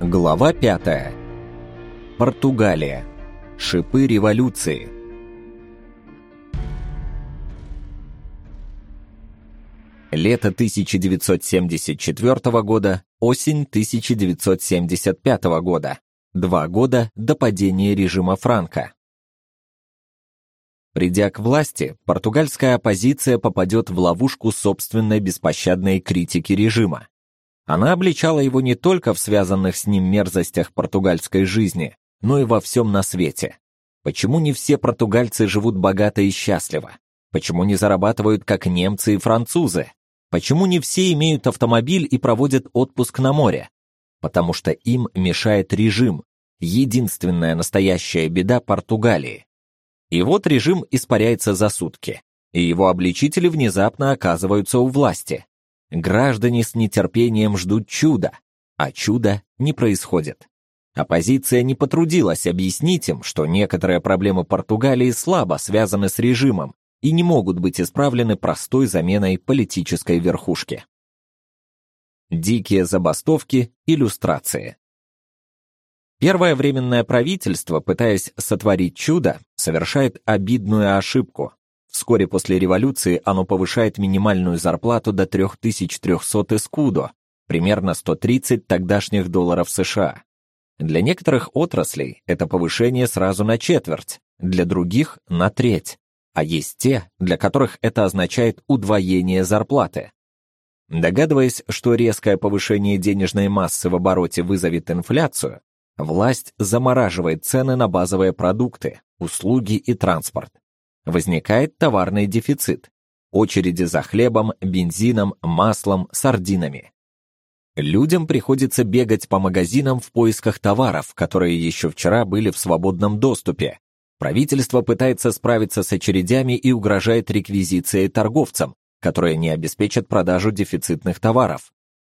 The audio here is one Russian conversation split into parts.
Глава 5. Португалия. Шипы революции. Лето 1974 года, осень 1975 года. Два года до падения режима Франко. Придя к власти, португальская оппозиция попадет в ловушку собственной беспощадной критики режима. Она обличала его не только в связанных с ним мерзостях португальской жизни, но и во всем на свете. Почему не все португальцы живут богато и счастливо? Почему не зарабатывают как немцы и французы? Почему не все имеют автомобиль и проводят отпуск на море? Потому что им мешает режим, единственная настоящая беда Португалии. И вот режим испаряется за сутки, и его обличители внезапно оказываются у власти. Граждане с нетерпением ждут чуда, а чуда не происходит. Оппозиция не потрудилась объяснить им, что некоторые проблемы Португалии слабо связаны с режимом и не могут быть исправлены простой заменой политической верхушки. Дикие забастовки, иллюстрации. Первое временное правительство, пытаясь сотворить чудо, совершает обидную ошибку. Вскоре после революции оно повышает минимальную зарплату до 3300 эскудо, примерно 130 тогдашних долларов США. Для некоторых отраслей это повышение сразу на четверть, для других на треть, а есть те, для которых это означает удвоение зарплаты. Догадываясь, что резкое повышение денежной массы в обороте вызовет инфляцию, власть замораживает цены на базовые продукты, услуги и транспорт возникает товарный дефицит. Очереди за хлебом, бензином, маслом, сардинами. Людям приходится бегать по магазинам в поисках товаров, которые еще вчера были в свободном доступе. Правительство пытается справиться с очередями и угрожает реквизицией торговцам, которые не обеспечат продажу дефицитных товаров.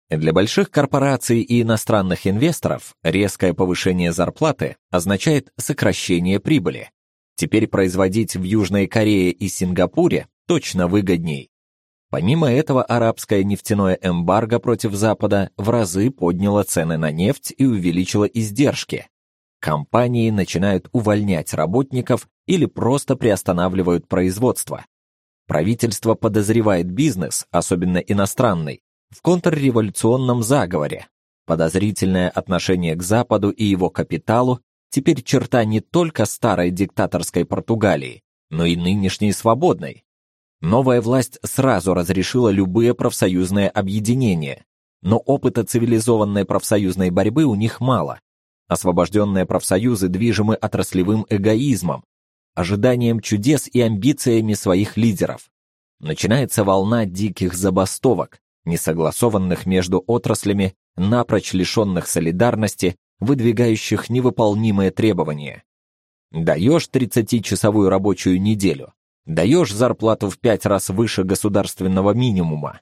Для больших корпораций и иностранных инвесторов резкое повышение зарплаты означает сокращение прибыли. Теперь производить в Южной Корее и Сингапуре точно выгодней. Помимо этого, арабское нефтяное эмбарго против Запада в разы подняло цены на нефть и увеличило издержки. Компании начинают увольнять работников или просто приостанавливают производство. Правительство подозревает бизнес, особенно иностранный, в контрреволюционном заговоре. Подозрительное отношение к Западу и его капиталу теперь черта не только старой диктаторской Португалии, но и нынешней свободной. Новая власть сразу разрешила любые профсоюзные объединения, но опыта цивилизованной профсоюзной борьбы у них мало. Освобожденные профсоюзы движимы отраслевым эгоизмом, ожиданием чудес и амбициями своих лидеров. Начинается волна диких забастовок, несогласованных между отраслями, напрочь лишенных солидарности выдвигающих невыполнимые требования. Даешь 30-часовую рабочую неделю, даешь зарплату в пять раз выше государственного минимума.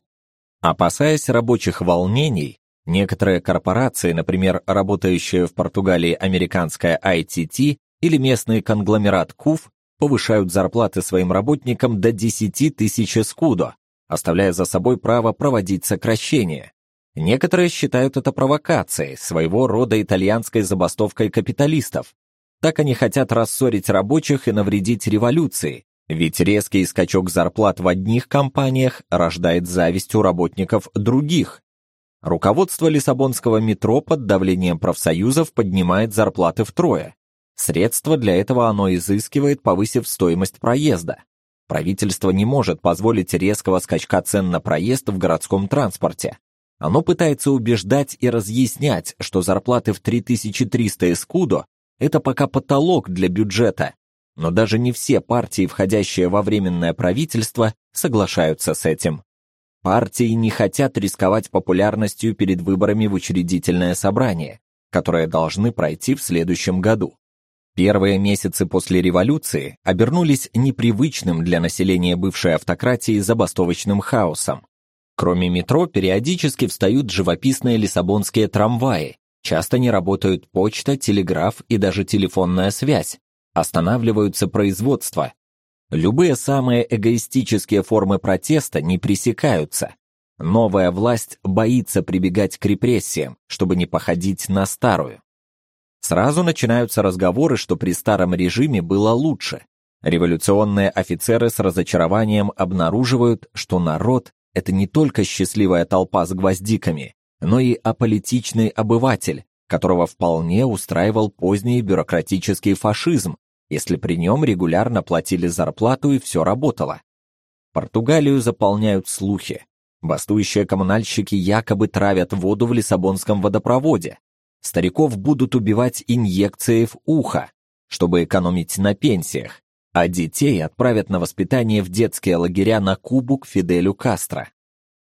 Опасаясь рабочих волнений, некоторые корпорации, например, работающие в Португалии американская ITT или местный конгломерат КУФ, повышают зарплаты своим работникам до 10 тысяч эскудо, оставляя за собой право проводить сокращения. Некоторые считают это провокацией, своего рода итальянской забастовкой капиталистов. Так они хотят рассорить рабочих и навредить революции, ведь резкий скачок зарплат в одних компаниях рождает зависть у работников других. Руководство Лиссабонского метро под давлением профсоюзов поднимает зарплаты втрое. Средства для этого оно изыскивает, повысив стоимость проезда. Правительство не может позволить резкого скачка цен на проезд в городском транспорте. Оно пытается убеждать и разъяснять, что зарплаты в 3300 эскудо – это пока потолок для бюджета. Но даже не все партии, входящие во временное правительство, соглашаются с этим. Партии не хотят рисковать популярностью перед выборами в учредительное собрание, которые должны пройти в следующем году. Первые месяцы после революции обернулись непривычным для населения бывшей автократии забастовочным хаосом. Кроме метро, периодически встают живописные лиссабонские трамваи. Часто не работают почта, телеграф и даже телефонная связь. Останавливаются производства. Любые самые эгоистические формы протеста не пресекаются. Новая власть боится прибегать к репрессиям, чтобы не походить на старую. Сразу начинаются разговоры, что при старом режиме было лучше. Революционные офицеры с разочарованием обнаруживают, что народ – это не только счастливая толпа с гвоздиками, но и аполитичный обыватель, которого вполне устраивал поздний бюрократический фашизм, если при нем регулярно платили зарплату и все работало. Португалию заполняют слухи. Бастующие коммунальщики якобы травят воду в Лиссабонском водопроводе. Стариков будут убивать инъекцией в ухо, чтобы экономить на пенсиях, а детей отправят на воспитание в детские лагеря на Кубу к Фиделю Кастро.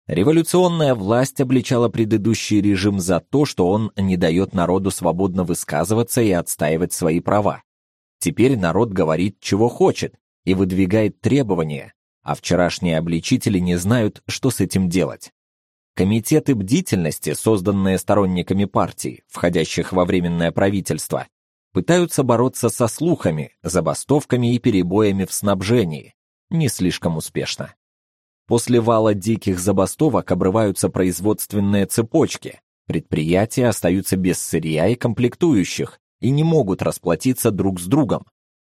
Революционная власть обличала предыдущий режим за то, что он не дает народу свободно высказываться и отстаивать свои права. Теперь народ говорит, чего хочет, и выдвигает требования, а вчерашние обличители не знают, что с этим делать. Комитеты бдительности, созданные сторонниками партий, входящих во временное правительство, пытаются бороться со слухами, забастовками и перебоями в снабжении. Не слишком успешно. После вала диких забастовок обрываются производственные цепочки, предприятия остаются без сырья и комплектующих и не могут расплатиться друг с другом.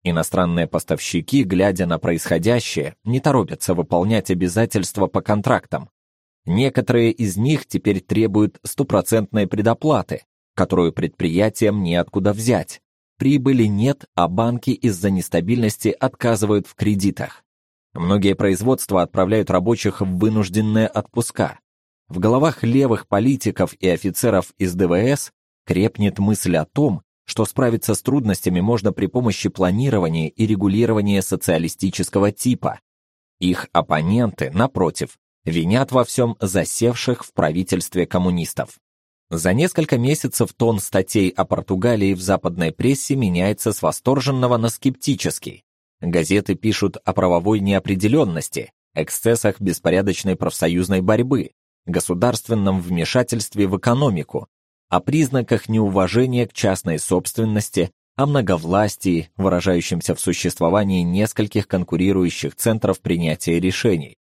Иностранные поставщики, глядя на происходящее, не торопятся выполнять обязательства по контрактам. Некоторые из них теперь требуют стопроцентной предоплаты, которую предприятиям неоткуда взять. Прибыли нет, а банки из-за нестабильности отказывают в кредитах. Многие производства отправляют рабочих в вынужденные отпуска. В головах левых политиков и офицеров из ДВС крепнет мысль о том, что справиться с трудностями можно при помощи планирования и регулирования социалистического типа. Их оппоненты, напротив, винят во всем засевших в правительстве коммунистов. За несколько месяцев тон статей о Португалии в западной прессе меняется с восторженного на скептический. Газеты пишут о правовой неопределенности, эксцессах беспорядочной профсоюзной борьбы, государственном вмешательстве в экономику, о признаках неуважения к частной собственности, о многовластии, выражающемся в существовании нескольких конкурирующих центров принятия решений.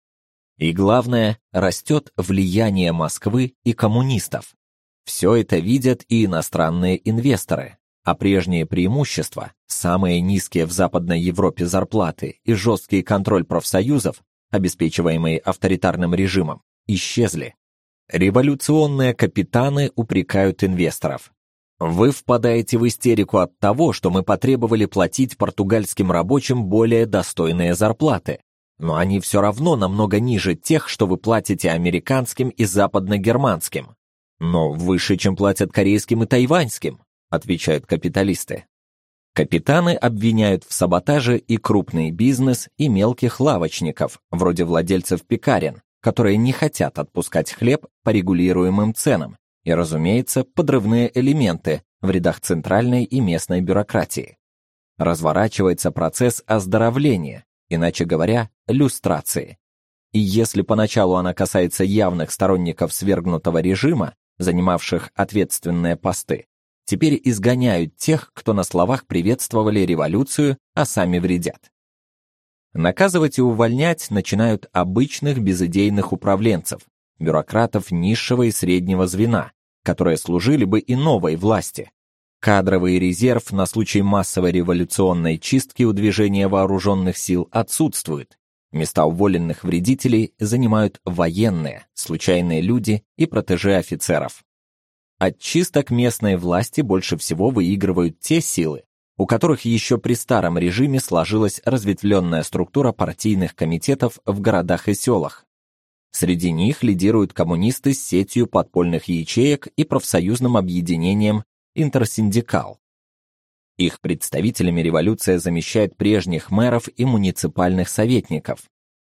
И главное, растет влияние Москвы и коммунистов. Все это видят и иностранные инвесторы, а прежние преимущества, самые низкие в Западной Европе зарплаты и жесткий контроль профсоюзов, обеспечиваемые авторитарным режимом, исчезли. Революционные капитаны упрекают инвесторов. Вы впадаете в истерику от того, что мы потребовали платить португальским рабочим более достойные зарплаты, но они все равно намного ниже тех, что вы платите американским и западно-германским, но выше, чем платят корейским и тайваньским отвечают капиталисты. Капитаны обвиняют в саботаже и крупный бизнес, и мелких лавочников, вроде владельцев пекарен, которые не хотят отпускать хлеб по регулируемым ценам, и, разумеется, подрывные элементы в рядах центральной и местной бюрократии. Разворачивается процесс оздоровления, иначе говоря, люстрации. И если поначалу она касается явных сторонников свергнутого режима, занимавших ответственные посты, теперь изгоняют тех, кто на словах приветствовали революцию, а сами вредят. Наказывать и увольнять начинают обычных безыдейных управленцев, бюрократов низшего и среднего звена, которые служили бы и новой власти. Кадровый резерв на случай массовой революционной чистки у движения вооруженных сил отсутствует. Места уволенных вредителей занимают военные, случайные люди и протеже офицеров. От чисток местной власти больше всего выигрывают те силы, у которых еще при старом режиме сложилась разветвленная структура партийных комитетов в городах и селах. Среди них лидируют коммунисты с сетью подпольных ячеек и профсоюзным объединением «Интерсиндикал». Их представителями революция замещает прежних мэров и муниципальных советников.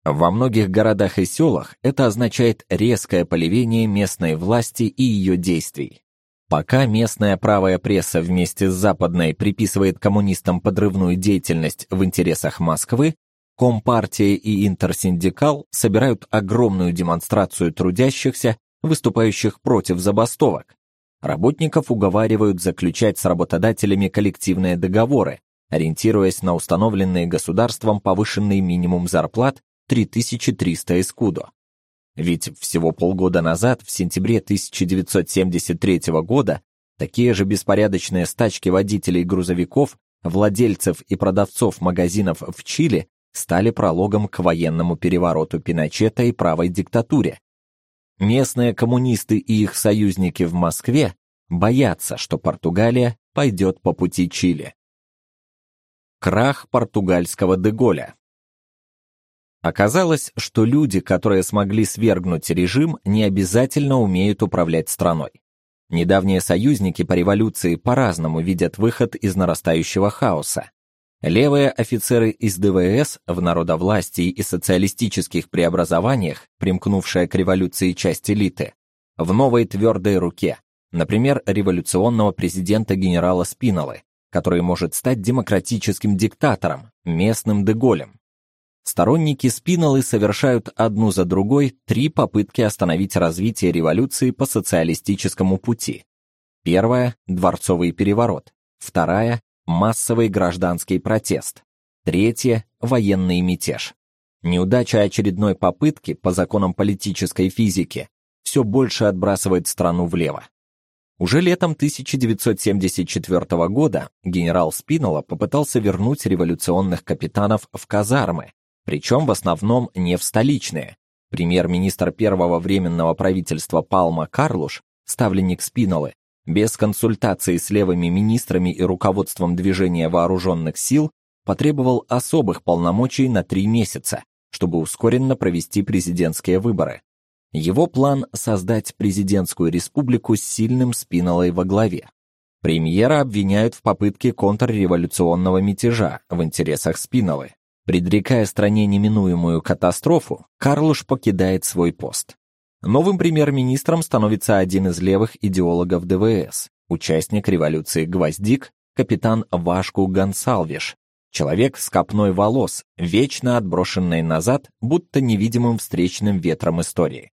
Во многих городах и селах это означает резкое поливение местной власти и ее действий. Пока местная правая пресса вместе с западной приписывает коммунистам подрывную деятельность в интересах Москвы, Компартия и Интерсиндикал собирают огромную демонстрацию трудящихся, выступающих против забастовок. Работников уговаривают заключать с работодателями коллективные договоры, ориентируясь на установленный государством повышенный минимум зарплат 3300 эскудо. Ведь всего полгода назад, в сентябре 1973 года, такие же беспорядочные стачки водителей грузовиков, владельцев и продавцов магазинов в Чили стали прологом к военному перевороту Пиночета и правой диктатуре. Местные коммунисты и их союзники в Москве боятся, что Португалия пойдет по пути Чили. Крах португальского Деголя Оказалось, что люди, которые смогли свергнуть режим, не обязательно умеют управлять страной. Недавние союзники по революции по-разному видят выход из нарастающего хаоса. Левые офицеры из ДВС в народовластии и социалистических преобразованиях, примкнувшая к революции часть элиты, в новой твердой руке, например, революционного президента генерала Спинолы, который может стать демократическим диктатором, местным Деголем. Сторонники Спинолы совершают одну за другой три попытки остановить развитие революции по социалистическому пути. Первая дворцовый переворот, вторая массовый гражданский протест, третья военный мятеж. Неудача очередной попытки по законам политической физики все больше отбрасывает страну влево. Уже летом 1974 года генерал Спинола попытался вернуть революционных капитанов в казармы, причем в основном не в столичные. Премьер-министр первого временного правительства Палма Карлуш, ставленник Спинолы, без консультации с левыми министрами и руководством движения вооруженных сил потребовал особых полномочий на три месяца, чтобы ускоренно провести президентские выборы. Его план создать президентскую республику с сильным Спинолой во главе. Премьера обвиняют в попытке контрреволюционного мятежа в интересах Спинолы. Предрекая стране неминуемую катастрофу, Карлуш покидает свой пост. Новым премьер-министром становится один из левых идеологов ДВС, участник революции Гвоздик, капитан Вашку Гонсалвиш, человек с копной волос, вечно отброшенной назад, будто невидимым встречным ветром истории.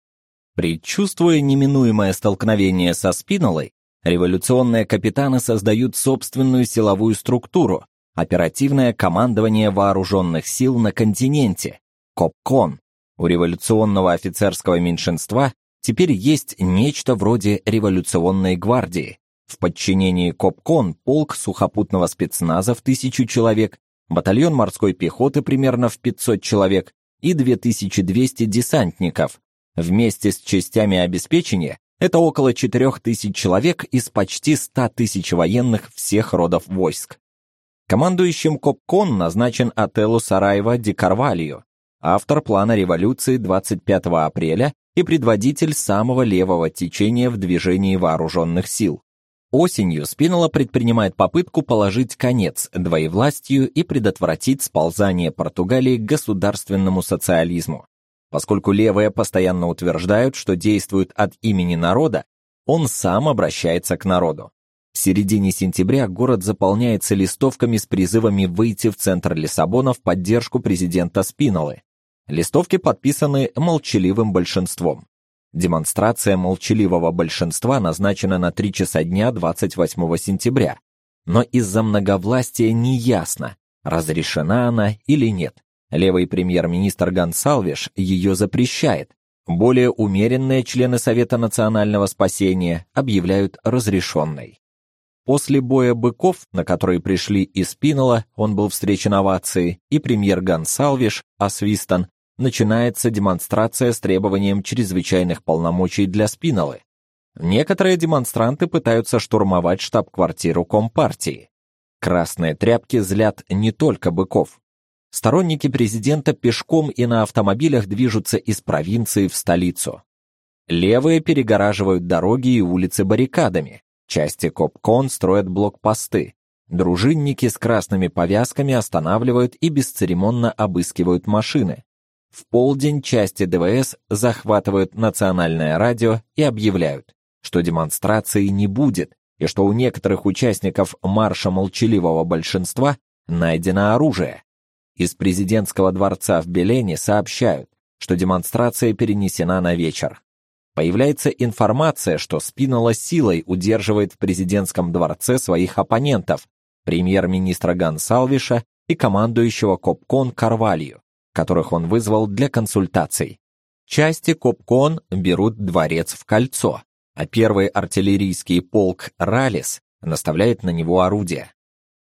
Предчувствуя неминуемое столкновение со Спинолой, революционные капитаны создают собственную силовую структуру, оперативное командование вооруженных сил на континенте, КОПКОН. У революционного офицерского меньшинства теперь есть нечто вроде революционной гвардии. В подчинении КОПКОН полк сухопутного спецназа в тысячу человек, батальон морской пехоты примерно в 500 человек и 2200 десантников. Вместе с частями обеспечения это около 4000 человек из почти 100 тысяч военных всех родов войск. Командующим Копкон назначен Ателло Сараева Ди Карвальо, автор плана революции 25 апреля и предводитель самого левого течения в движении вооруженных сил. Осенью Спинола предпринимает попытку положить конец двоевластию и предотвратить сползание Португалии к государственному социализму. Поскольку левые постоянно утверждают, что действуют от имени народа, он сам обращается к народу. В середине сентября город заполняется листовками с призывами выйти в центр Лиссабона в поддержку президента Спинолы. Листовки подписаны молчаливым большинством. Демонстрация молчаливого большинства назначена на 3 часа дня 28 сентября. Но из-за многовластия неясно, разрешена она или нет. Левый премьер-министр Гонсалвиш ее запрещает. Более умеренные члены Совета национального спасения объявляют разрешенной. После боя быков, на который пришли из Пинола, он был встречен овацией, и премьер Гонсалвиш, освистан, начинается демонстрация с требованием чрезвычайных полномочий для Спинолы. Некоторые демонстранты пытаются штурмовать штаб-квартиру Компартии. Красные тряпки злят не только быков. Сторонники президента пешком и на автомобилях движутся из провинции в столицу. Левые перегораживают дороги и улицы баррикадами. Части Копкон строят блокпосты. Дружинники с красными повязками останавливают и бесцеремонно обыскивают машины. В полдень части ДВС захватывают национальное радио и объявляют, что демонстрации не будет и что у некоторых участников марша молчаливого большинства найдено оружие. Из президентского дворца в Белене сообщают, что демонстрация перенесена на вечер появляется информация, что Спинола силой удерживает в президентском дворце своих оппонентов, премьер-министра Гонсалвиша и командующего Копкон Карвалью, которых он вызвал для консультаций. Части Копкон берут дворец в кольцо, а первый артиллерийский полк Ралис наставляет на него орудия.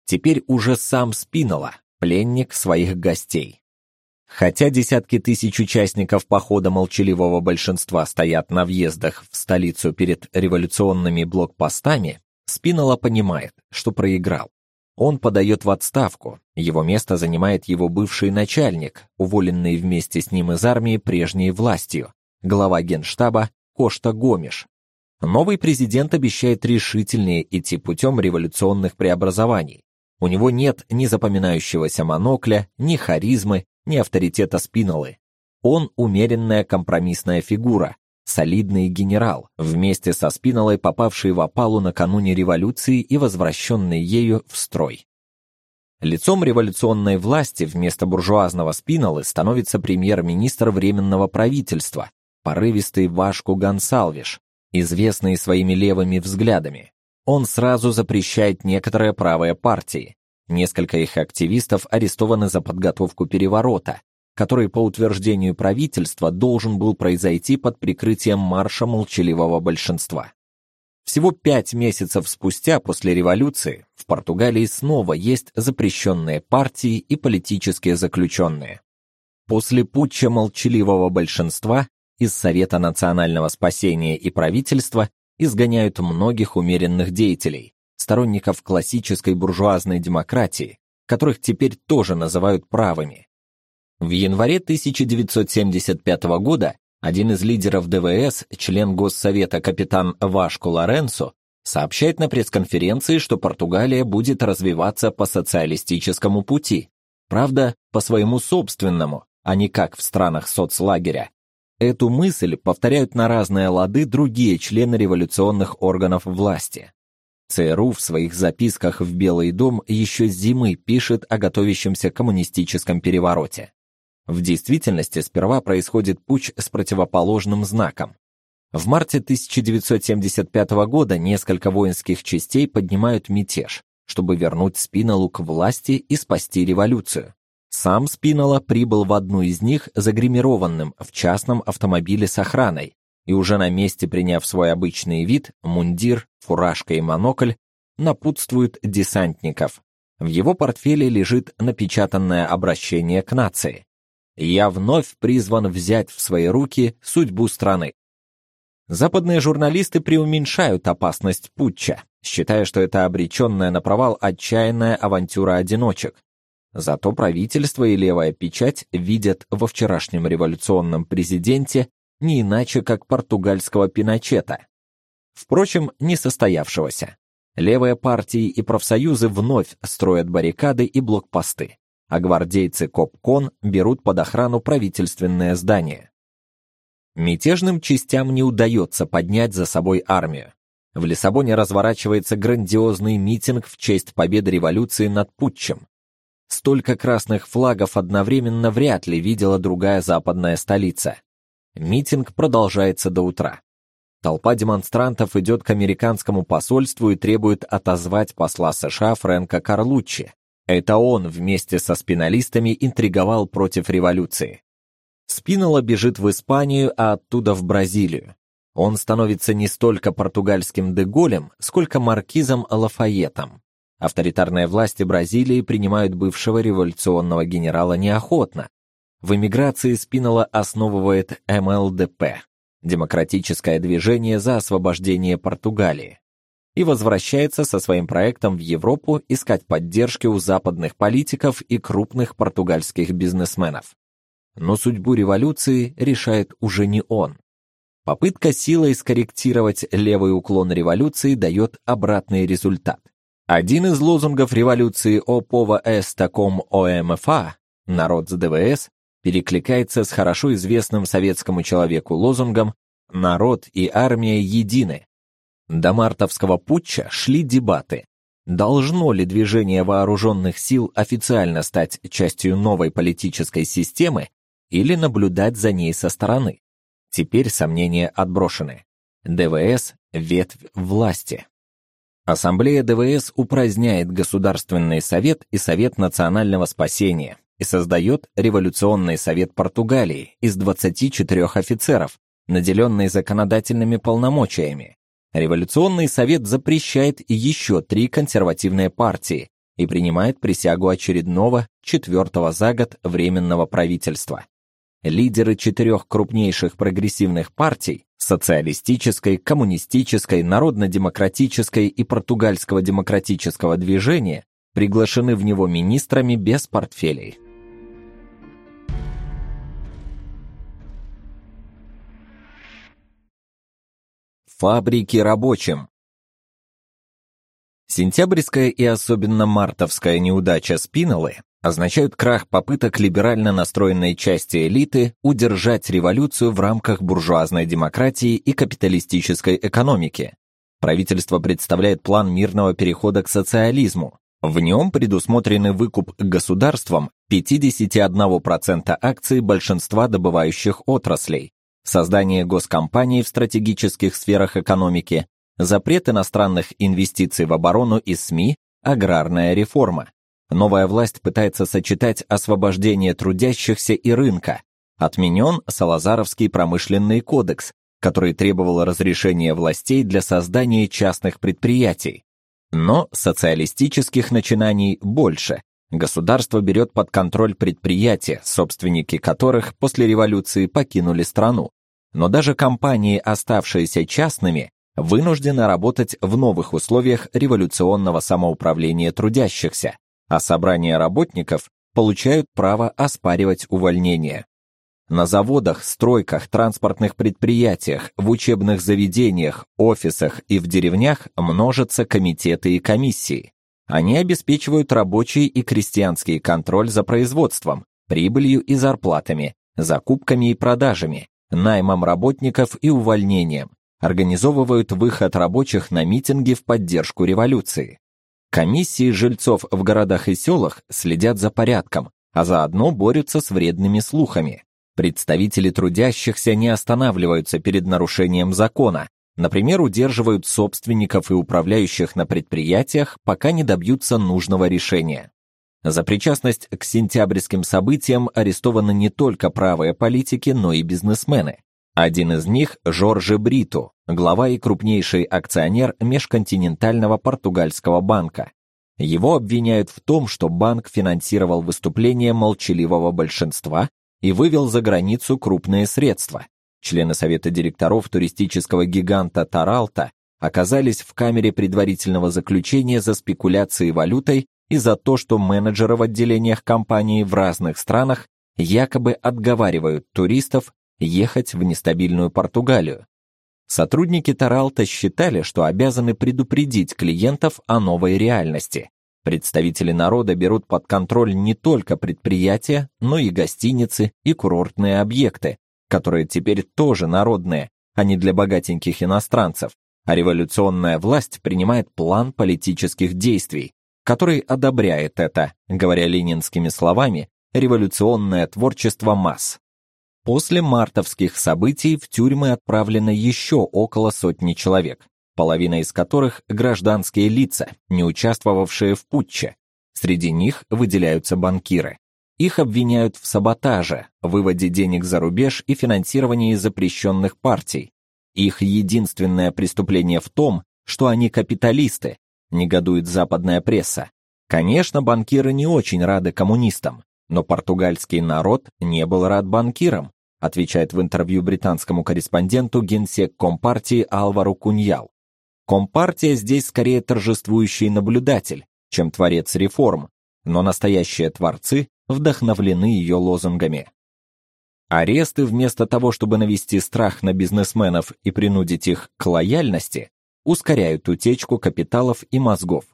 Теперь уже сам Спинола, пленник своих гостей. Хотя десятки тысяч участников похода молчаливого большинства стоят на въездах в столицу перед революционными блокпостами, Спинола понимает, что проиграл. Он подает в отставку. Его место занимает его бывший начальник, уволенный вместе с ним из армии прежней властью, глава Генштаба Кошта Гомиш. Новый президент обещает решительнее идти путем революционных преобразований. У него нет ни запоминающегося монокля, ни харизмы, ни авторитета Спинолы. Он умеренная компромиссная фигура, солидный генерал, вместе со Спинолой попавший в опалу накануне революции и возвращенный ею в строй. Лицом революционной власти вместо буржуазного Спинолы становится премьер-министр временного правительства, порывистый Вашку Гонсалвиш, известный своими левыми взглядами. Он сразу запрещает некоторые правые партии. Несколько их активистов арестованы за подготовку переворота, который по утверждению правительства должен был произойти под прикрытием марша молчаливого большинства. Всего пять месяцев спустя после революции в Португалии снова есть запрещенные партии и политические заключенные. После путча молчаливого большинства из Совета национального спасения и правительства изгоняют многих умеренных деятелей, сторонников классической буржуазной демократии, которых теперь тоже называют правыми. В январе 1975 года один из лидеров ДВС, член Госсовета капитан Вашко Лоренцо, сообщает на пресс-конференции, что Португалия будет развиваться по социалистическому пути. Правда, по своему собственному, а не как в странах соцлагеря. Эту мысль повторяют на разные лады другие члены революционных органов власти. ЦРУ в своих записках в Белый дом еще с зимы пишет о готовящемся коммунистическом перевороте. В действительности сперва происходит путч с противоположным знаком. В марте 1975 года несколько воинских частей поднимают мятеж, чтобы вернуть Спинолу к власти и спасти революцию. Сам Спинола прибыл в одну из них загримированным в частном автомобиле с охраной, и уже на месте, приняв свой обычный вид, мундир, фуражка и монокль, напутствует десантников. В его портфеле лежит напечатанное обращение к нации я вновь призван взять в свои руки судьбу страны. Западные журналисты преуменьшают опасность путча, считая, что это обреченная на провал отчаянная авантюра одиночек. Зато правительство и левая печать видят во вчерашнем революционном президенте не иначе, как португальского Пиночета. Впрочем, не состоявшегося. Левые партии и профсоюзы вновь строят баррикады и блокпосты а гвардейцы Копкон берут под охрану правительственное здание. Мятежным частям не удается поднять за собой армию. В Лиссабоне разворачивается грандиозный митинг в честь победы революции над путчем. Столько красных флагов одновременно вряд ли видела другая западная столица. Митинг продолжается до утра. Толпа демонстрантов идет к американскому посольству и требует отозвать посла США Фрэнка Карлуччи. Это он вместе со спиналистами интриговал против революции. Спинола бежит в Испанию, а оттуда в Бразилию. Он становится не столько португальским Деголем, сколько маркизом Лафайетом. Авторитарные власти Бразилии принимают бывшего революционного генерала неохотно. В эмиграции Спинола основывает МЛДП Демократическое движение за освобождение Португалии и возвращается со своим проектом в Европу искать поддержки у западных политиков и крупных португальских бизнесменов. Но судьбу революции решает уже не он. Попытка силой скорректировать левый уклон революции дает обратный результат. Один из лозунгов революции «О пова эс таком ОМФА» «Народ с ДВС» перекликается с хорошо известным советскому человеку лозунгом «Народ и армия едины», до мартовского путча шли дебаты. Должно ли движение вооруженных сил официально стать частью новой политической системы или наблюдать за ней со стороны? Теперь сомнения отброшены. ДВС – ветвь власти. Ассамблея ДВС упраздняет Государственный совет и Совет национального спасения, и создает Революционный совет Португалии из 24 офицеров, наделенный законодательными полномочиями. Революционный совет запрещает еще три консервативные партии и принимает присягу очередного, четвертого за год временного правительства. Лидеры четырех крупнейших прогрессивных партий социалистической, коммунистической, народно-демократической и португальского демократического движения приглашены в него министрами без портфелей. Фабрики рабочим. Сентябрьская и особенно мартовская неудача Спинолы означают крах попыток либерально настроенной части элиты удержать революцию в рамках буржуазной демократии и капиталистической экономики. Правительство представляет план мирного перехода к социализму. В нем предусмотрены выкуп государством 51% акций большинства добывающих отраслей, создание госкомпаний в стратегических сферах экономики, запрет иностранных инвестиций в оборону и СМИ, аграрная реформа. Новая власть пытается сочетать освобождение трудящихся и рынка. Отменен Салазаровский промышленный кодекс, который требовал разрешения властей для создания частных предприятий. Но социалистических начинаний больше. Государство берет под контроль предприятия, собственники которых после революции покинули страну но даже компании, оставшиеся частными, вынуждены работать в новых условиях революционного самоуправления трудящихся, а собрания работников получают право оспаривать увольнение. На заводах, стройках, транспортных предприятиях, в учебных заведениях, офисах и в деревнях множатся комитеты и комиссии. Они обеспечивают рабочий и крестьянский контроль за производством, прибылью и зарплатами, закупками и продажами, наймом работников и увольнением, организовывают выход рабочих на митинги в поддержку революции. Комиссии жильцов в городах и селах следят за порядком, а заодно борются с вредными слухами. Представители трудящихся не останавливаются перед нарушением закона, например, удерживают собственников и управляющих на предприятиях, пока не добьются нужного решения. За причастность к сентябрьским событиям арестованы не только правые политики, но и бизнесмены. Один из них Жорже Бриту, глава и крупнейший акционер межконтинентального португальского банка. Его обвиняют в том, что банк финансировал выступления молчаливого большинства и вывел за границу крупные средства. Члены совета директоров туристического гиганта Таралта оказались в камере предварительного заключения за спекуляции валютой и за то, что менеджеры в отделениях компании в разных странах якобы отговаривают туристов ехать в нестабильную Португалию. Сотрудники Таралта считали, что обязаны предупредить клиентов о новой реальности. Представители народа берут под контроль не только предприятия, но и гостиницы и курортные объекты, которые теперь тоже народные, а не для богатеньких иностранцев. А революционная власть принимает план политических действий, который одобряет это, говоря ленинскими словами, революционное творчество масс. После мартовских событий в тюрьмы отправлено еще около сотни человек, половина из которых гражданские лица, не участвовавшие в путче. Среди них выделяются банкиры. Их обвиняют в саботаже, выводе денег за рубеж и финансировании запрещенных партий. Их единственное преступление в том, что они капиталисты, негодует западная пресса. Конечно, банкиры не очень рады коммунистам, но португальский народ не был рад банкирам, отвечает в интервью британскому корреспонденту генсек Компартии Алваро Куньял. Компартия здесь скорее торжествующий наблюдатель, чем творец реформ, но настоящие творцы вдохновлены ее лозунгами. Аресты вместо того, чтобы навести страх на бизнесменов и принудить их к лояльности, ускоряют утечку капиталов и мозгов.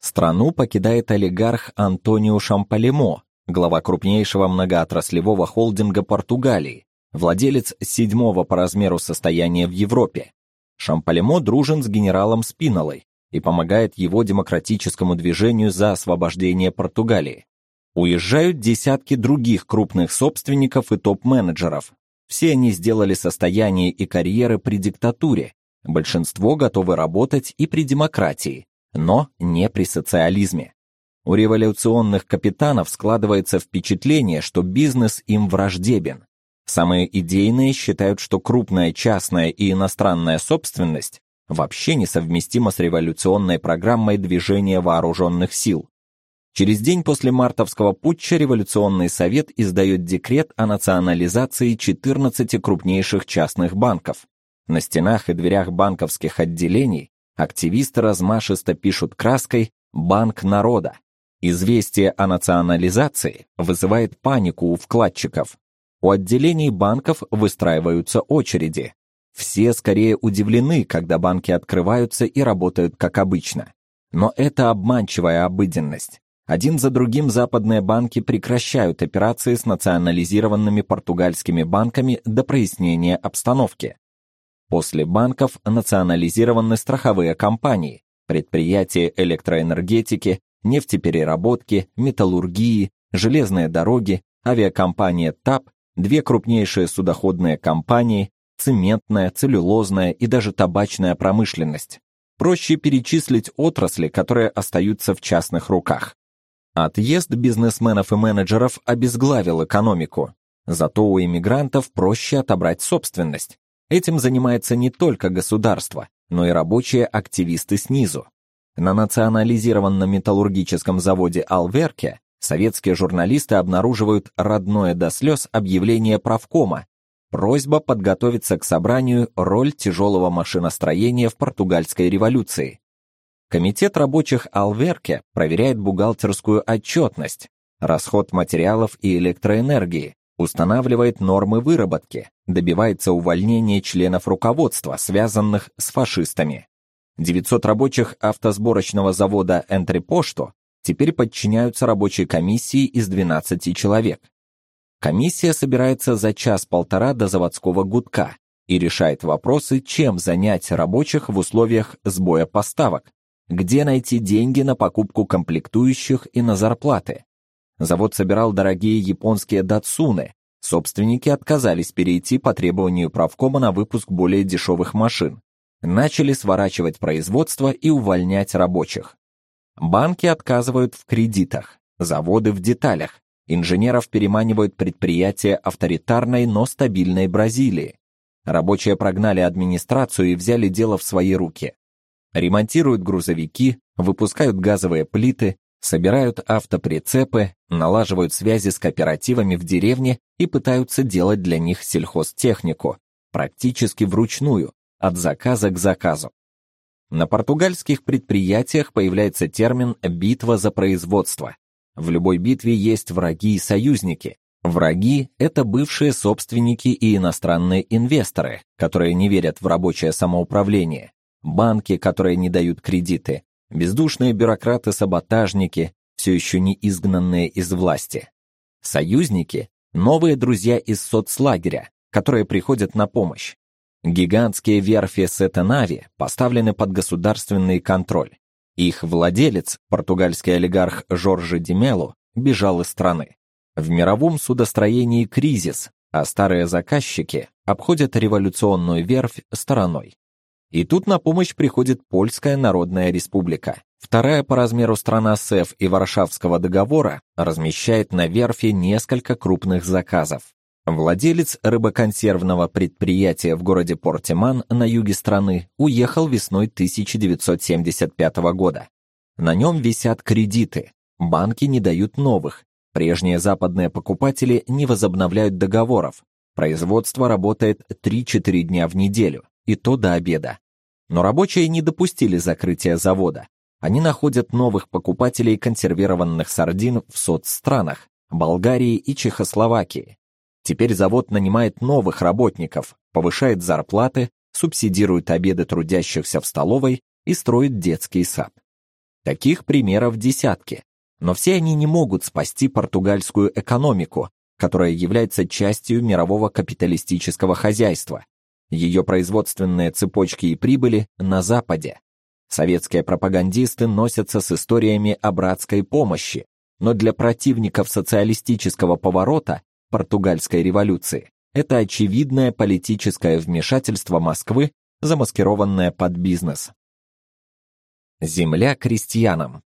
Страну покидает олигарх Антонио Шампалемо, глава крупнейшего многоотраслевого холдинга Португалии, владелец седьмого по размеру состояния в Европе. Шампалемо дружен с генералом Спинолой и помогает его демократическому движению за освобождение Португалии. Уезжают десятки других крупных собственников и топ-менеджеров. Все они сделали состояние и карьеры при диктатуре Большинство готовы работать и при демократии, но не при социализме. У революционных капитанов складывается впечатление, что бизнес им враждебен. Самые идейные считают, что крупная частная и иностранная собственность вообще несовместима с революционной программой движения вооруженных сил. Через день после мартовского путча революционный совет издает декрет о национализации 14 крупнейших частных банков. На стенах и дверях банковских отделений активисты размашисто пишут краской «Банк народа». Известие о национализации вызывает панику у вкладчиков. У отделений банков выстраиваются очереди. Все скорее удивлены, когда банки открываются и работают как обычно. Но это обманчивая обыденность. Один за другим западные банки прекращают операции с национализированными португальскими банками до прояснения обстановки. После банков национализированы страховые компании, предприятия электроэнергетики, нефтепереработки, металлургии, железные дороги, авиакомпания ТАП, две крупнейшие судоходные компании, цементная, целлюлозная и даже табачная промышленность. Проще перечислить отрасли, которые остаются в частных руках. Отъезд бизнесменов и менеджеров обезглавил экономику. Зато у иммигрантов проще отобрать собственность. Этим занимается не только государство, но и рабочие активисты снизу. На национализированном металлургическом заводе Алверке советские журналисты обнаруживают родное до слез объявление правкома, просьба подготовиться к собранию роль тяжелого машиностроения в португальской революции. Комитет рабочих Алверке проверяет бухгалтерскую отчетность, расход материалов и электроэнергии, устанавливает нормы выработки, добивается увольнения членов руководства, связанных с фашистами. 900 рабочих автосборочного завода Энтрепошто теперь подчиняются рабочей комиссии из 12 человек. Комиссия собирается за час-полтора до заводского гудка и решает вопросы, чем занять рабочих в условиях сбоя поставок, где найти деньги на покупку комплектующих и на зарплаты. Завод собирал дорогие японские датсуны. Собственники отказались перейти по требованию правкома на выпуск более дешевых машин начали сворачивать производство и увольнять рабочих. Банки отказывают в кредитах, заводы в деталях, инженеров переманивают предприятия авторитарной, но стабильной Бразилии. Рабочие прогнали администрацию и взяли дело в свои руки. Ремонтируют грузовики, выпускают газовые плиты, собирают автоприцепы, налаживают связи с кооперативами в деревне и пытаются делать для них сельхозтехнику, практически вручную, от заказа к заказу. На португальских предприятиях появляется термин «битва за производство». В любой битве есть враги и союзники. Враги – это бывшие собственники и иностранные инвесторы, которые не верят в рабочее самоуправление, банки, которые не дают кредиты, бездушные бюрократы-саботажники, все еще не изгнанные из власти. Союзники – новые друзья из соцлагеря, которые приходят на помощь. Гигантские верфи Сетенави поставлены под государственный контроль. Их владелец, португальский олигарх Жоржи Демело, бежал из страны. В мировом судостроении кризис, а старые заказчики обходят революционную верфь стороной. И тут на помощь приходит Польская Народная Республика. Вторая по размеру страна СЭФ и Варшавского договора размещает на верфи несколько крупных заказов. Владелец рыбоконсервного предприятия в городе Портиман на юге страны уехал весной 1975 года. На нем висят кредиты, банки не дают новых, прежние западные покупатели не возобновляют договоров, производство работает 3-4 дня в неделю, и то до обеда. Но рабочие не допустили закрытия завода. Они находят новых покупателей консервированных сардин в соцстранах, Болгарии и Чехословакии, Теперь завод нанимает новых работников, повышает зарплаты, субсидирует обеды трудящихся в столовой и строит детский сад. Таких примеров десятки, но все они не могут спасти португальскую экономику, которая является частью мирового капиталистического хозяйства. Ее производственные цепочки и прибыли на Западе. Советские пропагандисты носятся с историями о братской помощи, но для противников социалистического поворота португальской революции. Это очевидное политическое вмешательство Москвы, замаскированное под бизнес. Земля крестьянам.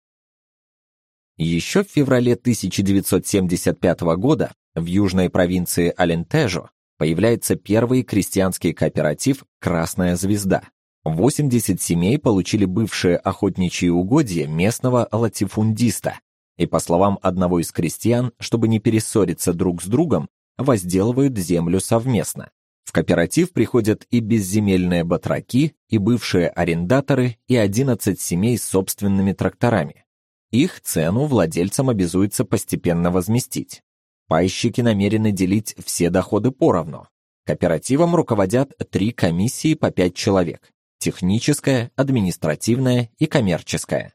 Еще в феврале 1975 года в южной провинции Алентежо появляется первый крестьянский кооператив «Красная звезда». 80 семей получили бывшие охотничьи угодья местного латифундиста, и по словам одного из крестьян, чтобы не перессориться друг с другом, возделывают землю совместно. В кооператив приходят и безземельные батраки, и бывшие арендаторы, и 11 семей с собственными тракторами. Их цену владельцам обязуется постепенно возместить. Пайщики намерены делить все доходы поровну. Кооперативом руководят три комиссии по пять человек: техническая, административная и коммерческая.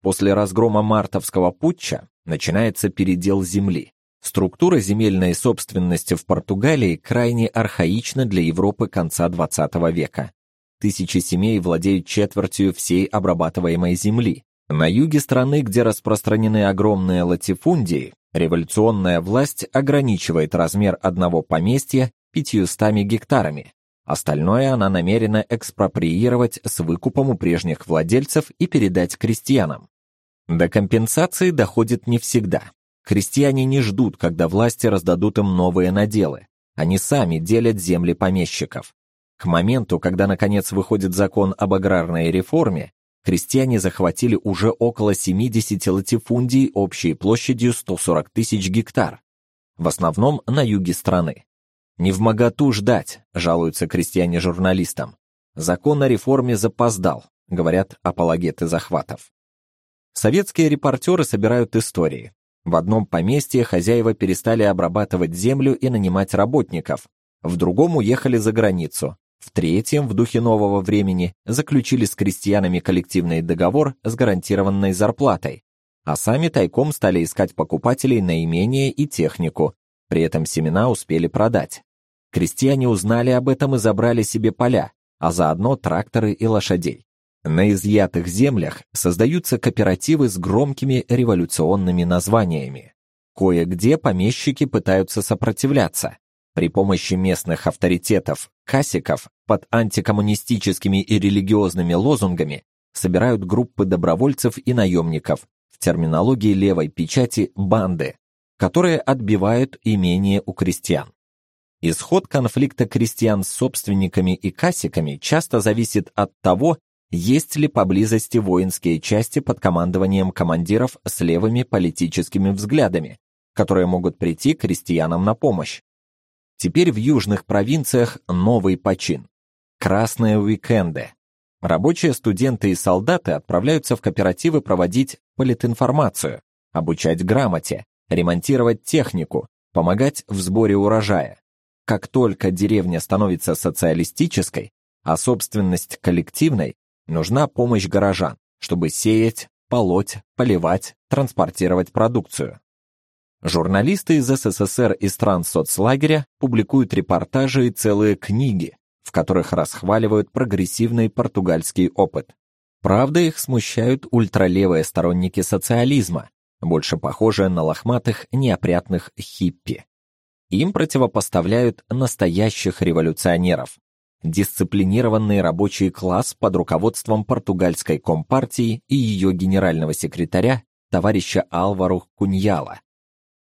После разгрома мартовского путча начинается передел земли. Структура земельной собственности в Португалии крайне архаична для Европы конца XX века. Тысячи семей владеют четвертью всей обрабатываемой земли, на юге страны, где распространены огромные латифундии, революционная власть ограничивает размер одного поместья 500 гектарами. Остальное она намерена экспроприировать с выкупом у прежних владельцев и передать крестьянам. До компенсации доходит не всегда. Крестьяне не ждут, когда власти раздадут им новые наделы. Они сами делят земли помещиков. К моменту, когда наконец выходит закон об аграрной реформе, крестьяне захватили уже около 70 латифундий общей площадью 140 тысяч гектар, в основном на юге страны. Не в моготу ждать, жалуются крестьяне журналистам. Закон о реформе запоздал, говорят апологеты захватов. Советские репортеры собирают истории. В одном поместье хозяева перестали обрабатывать землю и нанимать работников, в другом уехали за границу, в третьем, в духе нового времени, заключили с крестьянами коллективный договор с гарантированной зарплатой, а сами тайком стали искать покупателей на имение и технику, при этом семена успели продать. Крестьяне узнали об этом и забрали себе поля, а заодно тракторы и лошадей. На изъятых землях создаются кооперативы с громкими революционными названиями. Кое-где помещики пытаются сопротивляться, при помощи местных авторитетов, касиков, под антикоммунистическими и религиозными лозунгами собирают группы добровольцев и наемников, в терминологии левой печати банды, которые отбивают имение у крестьян. Исход конфликта крестьян с собственниками и касиками часто зависит от того, есть ли поблизости воинские части под командованием командиров с левыми политическими взглядами, которые могут прийти крестьянам на помощь. Теперь в южных провинциях новый почин. Красные уикенды. Рабочие, студенты и солдаты отправляются в кооперативы проводить политинформацию, обучать грамоте, ремонтировать технику, помогать в сборе урожая. Как только деревня становится социалистической, а собственность коллективной, нужна помощь горожан, чтобы сеять, полоть, поливать, транспортировать продукцию. Журналисты из СССР и стран соцлагеря публикуют репортажи и целые книги, в которых расхваливают прогрессивный португальский опыт. Правда, их смущают ультралевые сторонники социализма, больше похожие на лохматых, неопрятных хиппи. Им противопоставляют настоящих революционеров, дисциплинированный рабочий класс под руководством португальской компартии и ее генерального секретаря товарища Алваро Куньяла.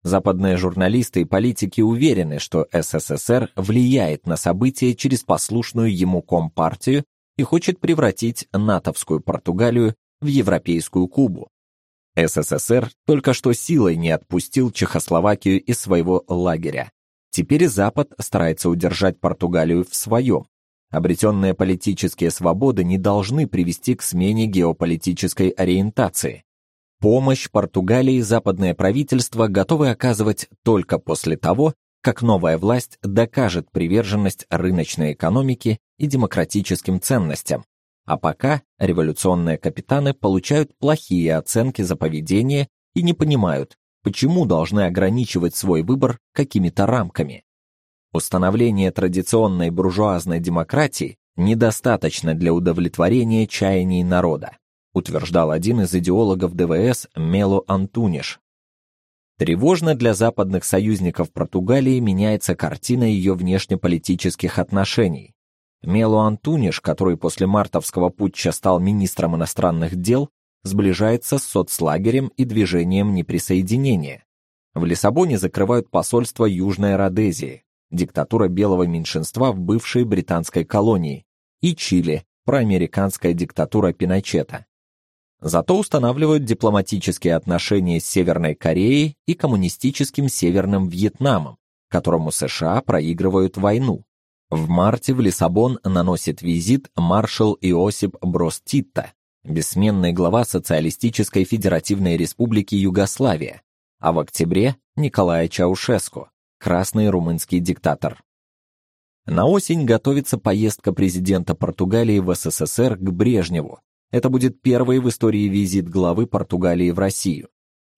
Западные журналисты и политики уверены, что СССР влияет на события через послушную ему компартию и хочет превратить натовскую Португалию в европейскую Кубу. СССР только что силой не отпустил Чехословакию из своего лагеря. Теперь Запад старается удержать Португалию в своем. Обретенные политические свободы не должны привести к смене геополитической ориентации. Помощь Португалии западное правительство готовы оказывать только после того, как новая власть докажет приверженность рыночной экономике и демократическим ценностям. А пока революционные капитаны получают плохие оценки за поведение и не понимают, почему должны ограничивать свой выбор какими-то рамками. Установление традиционной буржуазной демократии недостаточно для удовлетворения чаяний народа утверждал один из идеологов ДВС Мело Антуниш. Тревожно для западных союзников Португалии меняется картина ее внешнеполитических отношений. Мело Антуниш, который после мартовского путча стал министром иностранных дел, сближается с соцлагерем и движением неприсоединения. В Лиссабоне закрывают посольство Южной Родезии, диктатура белого меньшинства в бывшей британской колонии, и Чили, проамериканская диктатура Пиночета. Зато устанавливают дипломатические отношения с Северной Кореей и коммунистическим Северным Вьетнамом, которому США проигрывают войну. В марте в Лиссабон наносит визит маршал Иосип Брос Титта, бессменный глава Социалистической Федеративной Республики Югославия, а в октябре Николая Чаушеску, красный румынский диктатор. На осень готовится поездка президента Португалии в СССР к Брежневу, это будет первый в истории визит главы Португалии в Россию.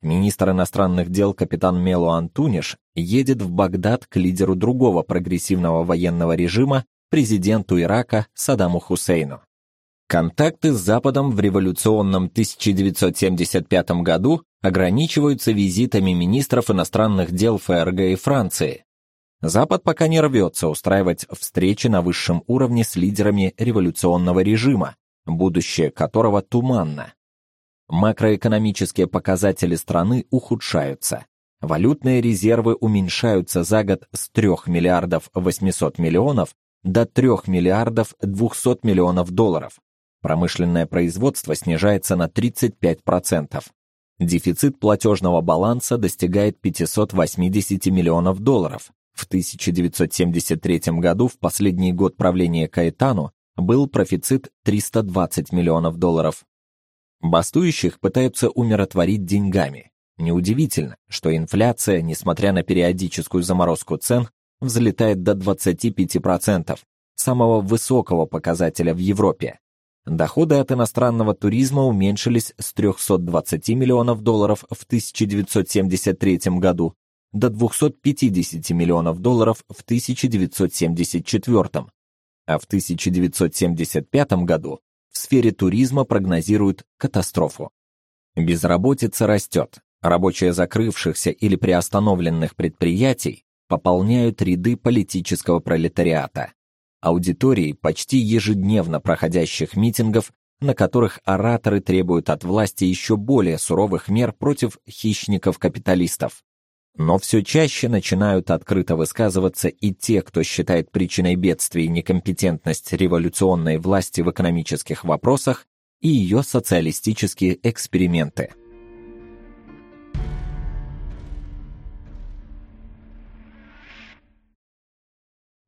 Министр иностранных дел капитан Мело Антуниш едет в Багдад к лидеру другого прогрессивного военного режима, президенту Ирака Саддаму Хусейну. Контакты с Западом в революционном 1975 году ограничиваются визитами министров иностранных дел ФРГ и Франции. Запад пока не рвется устраивать встречи на высшем уровне с лидерами революционного режима, будущее которого туманно. Макроэкономические показатели страны ухудшаются. Валютные резервы уменьшаются за год с 3 миллиардов 800 миллионов до 3 миллиардов 200 миллионов долларов. Промышленное производство снижается на 35%. Дефицит платежного баланса достигает 580 миллионов долларов. В 1973 году, в последний год правления Каэтану, был профицит 320 миллионов долларов. Бастующих пытаются умиротворить деньгами. Неудивительно, что инфляция, несмотря на периодическую заморозку цен, взлетает до 25%, самого высокого показателя в Европе. Доходы от иностранного туризма уменьшились с 320 миллионов долларов в 1973 году до 250 миллионов долларов в 1974 а в 1975 году в сфере туризма прогнозируют катастрофу. Безработица растет. Рабочие закрывшихся или приостановленных предприятий пополняют ряды политического пролетариата. Аудитории почти ежедневно проходящих митингов, на которых ораторы требуют от власти еще более суровых мер против хищников-капиталистов. Но все чаще начинают открыто высказываться и те, кто считает причиной бедствий некомпетентность революционной власти в экономических вопросах и ее социалистические эксперименты.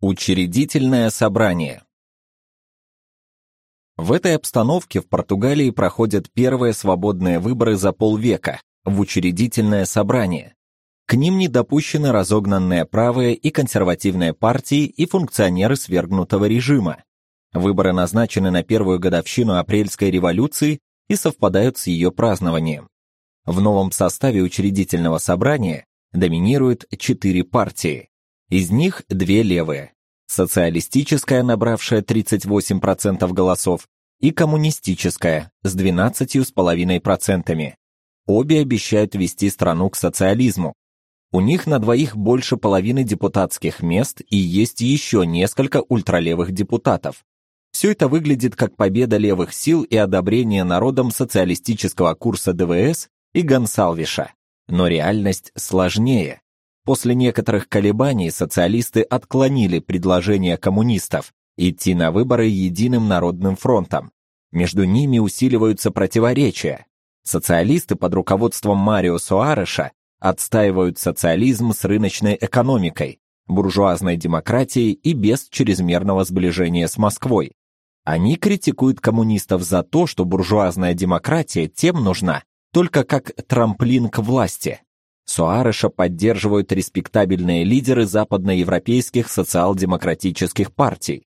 Учредительное собрание В этой обстановке в Португалии проходят первые свободные выборы за полвека в учредительное собрание, к ним не допущены разогнанные правые и консервативные партии и функционеры свергнутого режима. Выборы назначены на первую годовщину апрельской революции и совпадают с ее празднованием. В новом составе учредительного собрания доминируют четыре партии. Из них две левые: социалистическая, набравшая 38% голосов, и коммунистическая с 12,5%. Обе обещают вести страну к социализму, у них на двоих больше половины депутатских мест и есть еще несколько ультралевых депутатов. Все это выглядит как победа левых сил и одобрение народом социалистического курса ДВС и Гонсалвиша. Но реальность сложнее. После некоторых колебаний социалисты отклонили предложение коммунистов идти на выборы единым народным фронтом. Между ними усиливаются противоречия. Социалисты под руководством Марио Суареша отстаивают социализм с рыночной экономикой, буржуазной демократией и без чрезмерного сближения с Москвой. Они критикуют коммунистов за то, что буржуазная демократия тем нужна только как трамплин к власти. Суареша поддерживают респектабельные лидеры западноевропейских социал-демократических партий.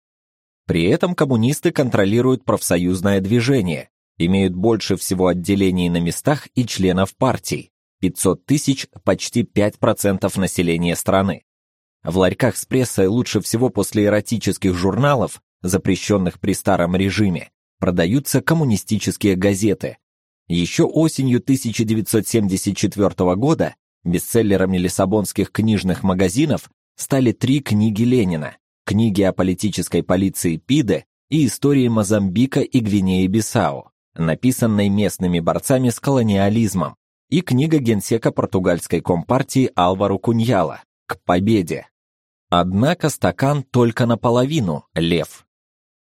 При этом коммунисты контролируют профсоюзное движение, имеют больше всего отделений на местах и членов партий. 500 тысяч – почти 5% населения страны. В ларьках с прессой лучше всего после эротических журналов, запрещенных при старом режиме, продаются коммунистические газеты. Еще осенью 1974 года бестселлерами лиссабонских книжных магазинов стали три книги Ленина: книги о политической полиции ПИДе и истории Мозамбика и Гвинеи-Бисау. написанной местными борцами с колониализмом, и книга генсека португальской компартии Алваро Куньяла «К победе». Однако стакан только наполовину лев.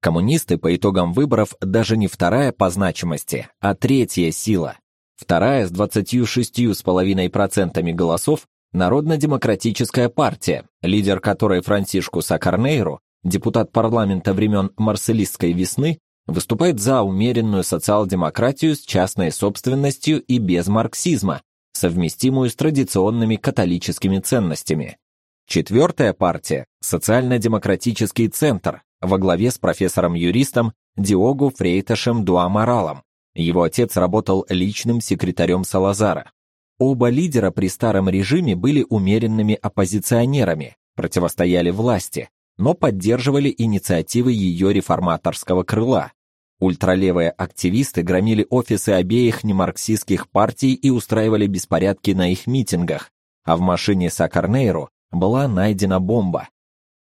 Коммунисты по итогам выборов даже не вторая по значимости, а третья сила. Вторая с 26,5% голосов Народно-демократическая партия, лидер которой Франсишку Сакарнейру, депутат парламента времен Марселистской весны, выступает за умеренную социал-демократию с частной собственностью и без марксизма, совместимую с традиционными католическими ценностями. Четвертая партия социально-демократический центр во главе с профессором-юристом Диогу Фрейташем Дуамаралом. Его отец работал личным секретарем Салазара. Оба лидера при старом режиме были умеренными оппозиционерами, противостояли власти, но поддерживали инициативы ее реформаторского крыла. Ультралевые активисты громили офисы обеих немарксистских партий и устраивали беспорядки на их митингах, а в машине Сакарнейру была найдена бомба.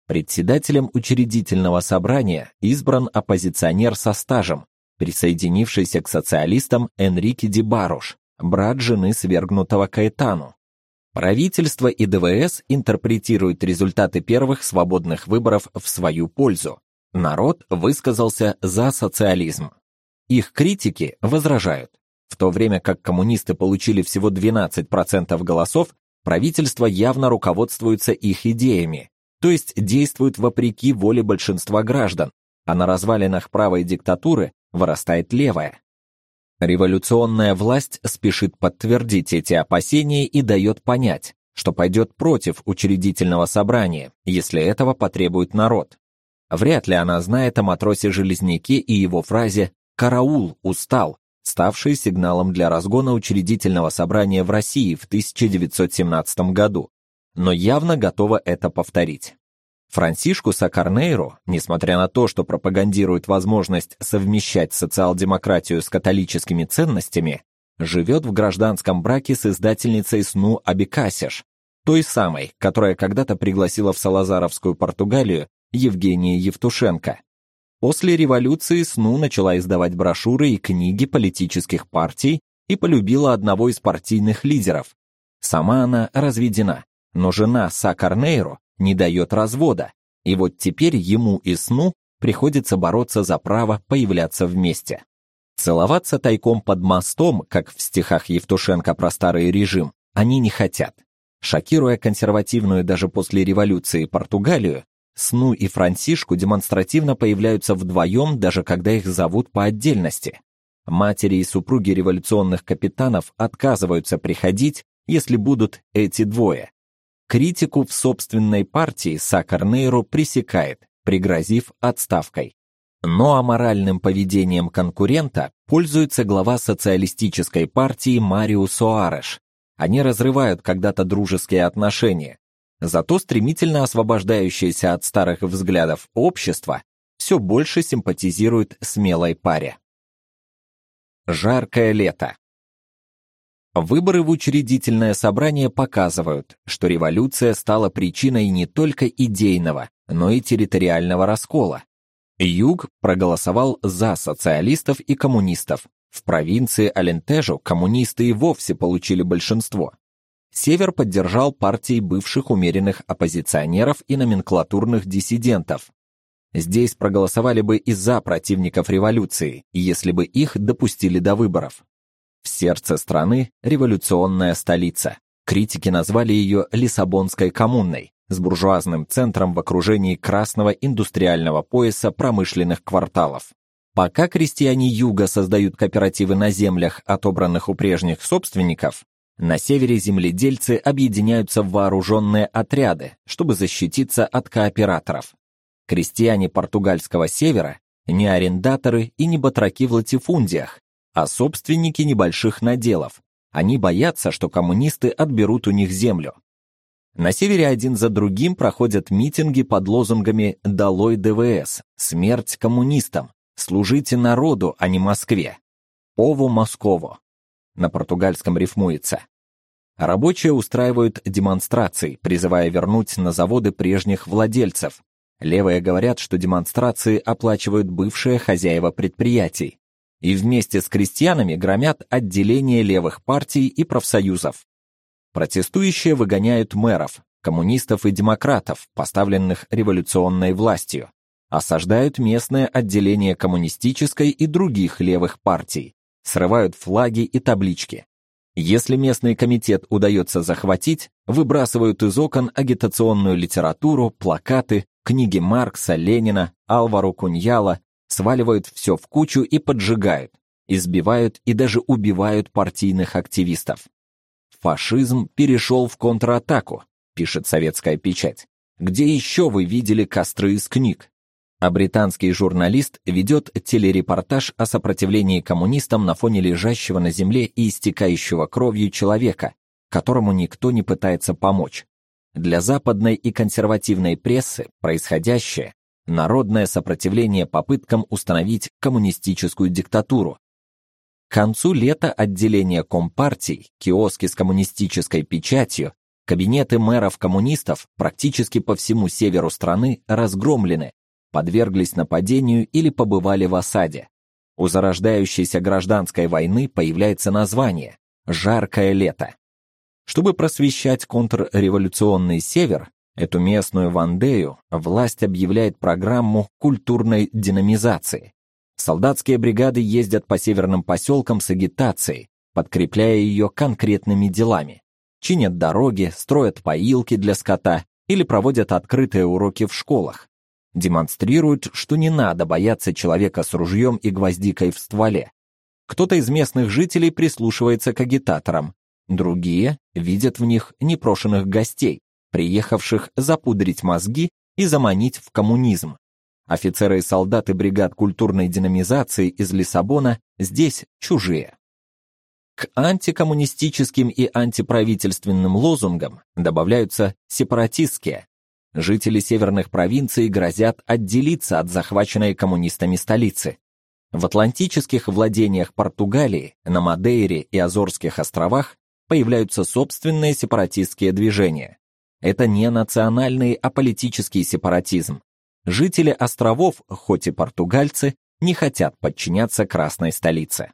Председателем учредительного собрания избран оппозиционер со стажем, присоединившийся к социалистам Энрике Ди Баруш брат жены свергнутого Каэтану. Правительство и ДВС интерпретируют результаты первых свободных выборов в свою пользу. Народ высказался за социализм. Их критики возражают. В то время как коммунисты получили всего 12% голосов, правительство явно руководствуется их идеями, то есть действует вопреки воле большинства граждан, а на развалинах правой диктатуры вырастает левая. Революционная власть спешит подтвердить эти опасения и дает понять, что пойдет против учредительного собрания, если этого потребует народ. Вряд ли она знает о матросе Железняке и его фразе «караул, устал», ставшей сигналом для разгона учредительного собрания в России в 1917 году, но явно готова это повторить. Франсишку Сакарнейро, несмотря на то, что пропагандирует возможность совмещать социал-демократию с католическими ценностями, живет в гражданском браке с издательницей СНУ Абикасиш, той самой, которая когда-то пригласила в Салазаровскую Португалию Евгения Евтушенко. После революции СНУ начала издавать брошюры и книги политических партий и полюбила одного из партийных лидеров. Сама она разведена, но жена Сакарнейро не дает развода, и вот теперь ему и сну приходится бороться за право появляться вместе. Целоваться тайком под мостом, как в стихах Евтушенко про старый режим, они не хотят. Шокируя консервативную даже после революции Португалию, Сну и Франсишку демонстративно появляются вдвоем, даже когда их зовут по отдельности. Матери и супруги революционных капитанов отказываются приходить, если будут эти двое. Критику в собственной партии Сакарнейру пресекает, пригрозив отставкой. Но аморальным поведением конкурента пользуется глава социалистической партии Марио Суареш. Они разрывают когда-то дружеские отношения. Зато стремительно освобождающееся от старых взглядов общество все больше симпатизирует смелой паре. Жаркое лето. Выборы в учредительное собрание показывают, что революция стала причиной не только идейного, но и территориального раскола. Юг проголосовал за социалистов и коммунистов. В провинции Алентежо коммунисты и вовсе получили большинство. Север поддержал партии бывших умеренных оппозиционеров и номенклатурных диссидентов. Здесь проголосовали бы и за противников революции, если бы их допустили до выборов. В сердце страны революционная столица. Критики назвали ее Лиссабонской коммуной, с буржуазным центром в окружении красного индустриального пояса промышленных кварталов. Пока крестьяне юга создают кооперативы на землях, отобранных у прежних собственников, на севере земледельцы объединяются в вооруженные отряды, чтобы защититься от кооператоров. Крестьяне португальского севера не арендаторы и не батраки в латифундиях, а собственники небольших наделов. Они боятся, что коммунисты отберут у них землю. На севере один за другим проходят митинги под лозунгами «Долой ДВС», «Смерть коммунистам», «Служите народу, а не Москве», «Ову Москово». На португальском рифмуется. Рабочие устраивают демонстрации, призывая вернуть на заводы прежних владельцев. Левые говорят, что демонстрации оплачивают бывшие хозяева предприятий. И вместе с крестьянами громят отделения левых партий и профсоюзов. Протестующие выгоняют мэров, коммунистов и демократов, поставленных революционной властью, осаждают местное отделение коммунистической и других левых партий, срывают флаги и таблички. Если местный комитет удается захватить, выбрасывают из окон агитационную литературу, плакаты, книги Маркса, Ленина, Алваро Куньяла, сваливают все в кучу и поджигают, избивают и даже убивают партийных активистов. Фашизм перешел в контратаку, пишет советская печать. Где еще вы видели костры из книг? А британский журналист ведет телерепортаж о сопротивлении коммунистам на фоне лежащего на земле и истекающего кровью человека, которому никто не пытается помочь. Для западной и консервативной прессы происходящее народное сопротивление попыткам установить коммунистическую диктатуру. К концу лета отделения компартий, киоски с коммунистической печатью, кабинеты мэров-коммунистов практически по всему северу страны разгромлены, подверглись нападению или побывали в осаде. У зарождающейся гражданской войны появляется название «Жаркое лето». Чтобы просвещать контрреволюционный север, эту местную Вандею, власть объявляет программу культурной динамизации. Солдатские бригады ездят по северным поселкам с агитацией, подкрепляя ее конкретными делами. Чинят дороги, строят поилки для скота или проводят открытые уроки в школах демонстрируют, что не надо бояться человека с ружьем и гвоздикой в стволе. Кто-то из местных жителей прислушивается к агитаторам, другие видят в них непрошенных гостей, приехавших запудрить мозги и заманить в коммунизм. Офицеры и солдаты бригад культурной динамизации из Лиссабона здесь чужие. К антикоммунистическим и антиправительственным лозунгам добавляются сепаратистские, жители северных провинций грозят отделиться от захваченной коммунистами столицы. В атлантических владениях Португалии, на Мадейре и Азорских островах появляются собственные сепаратистские движения. Это не национальный, а политический сепаратизм. Жители островов, хоть и португальцы, не хотят подчиняться красной столице.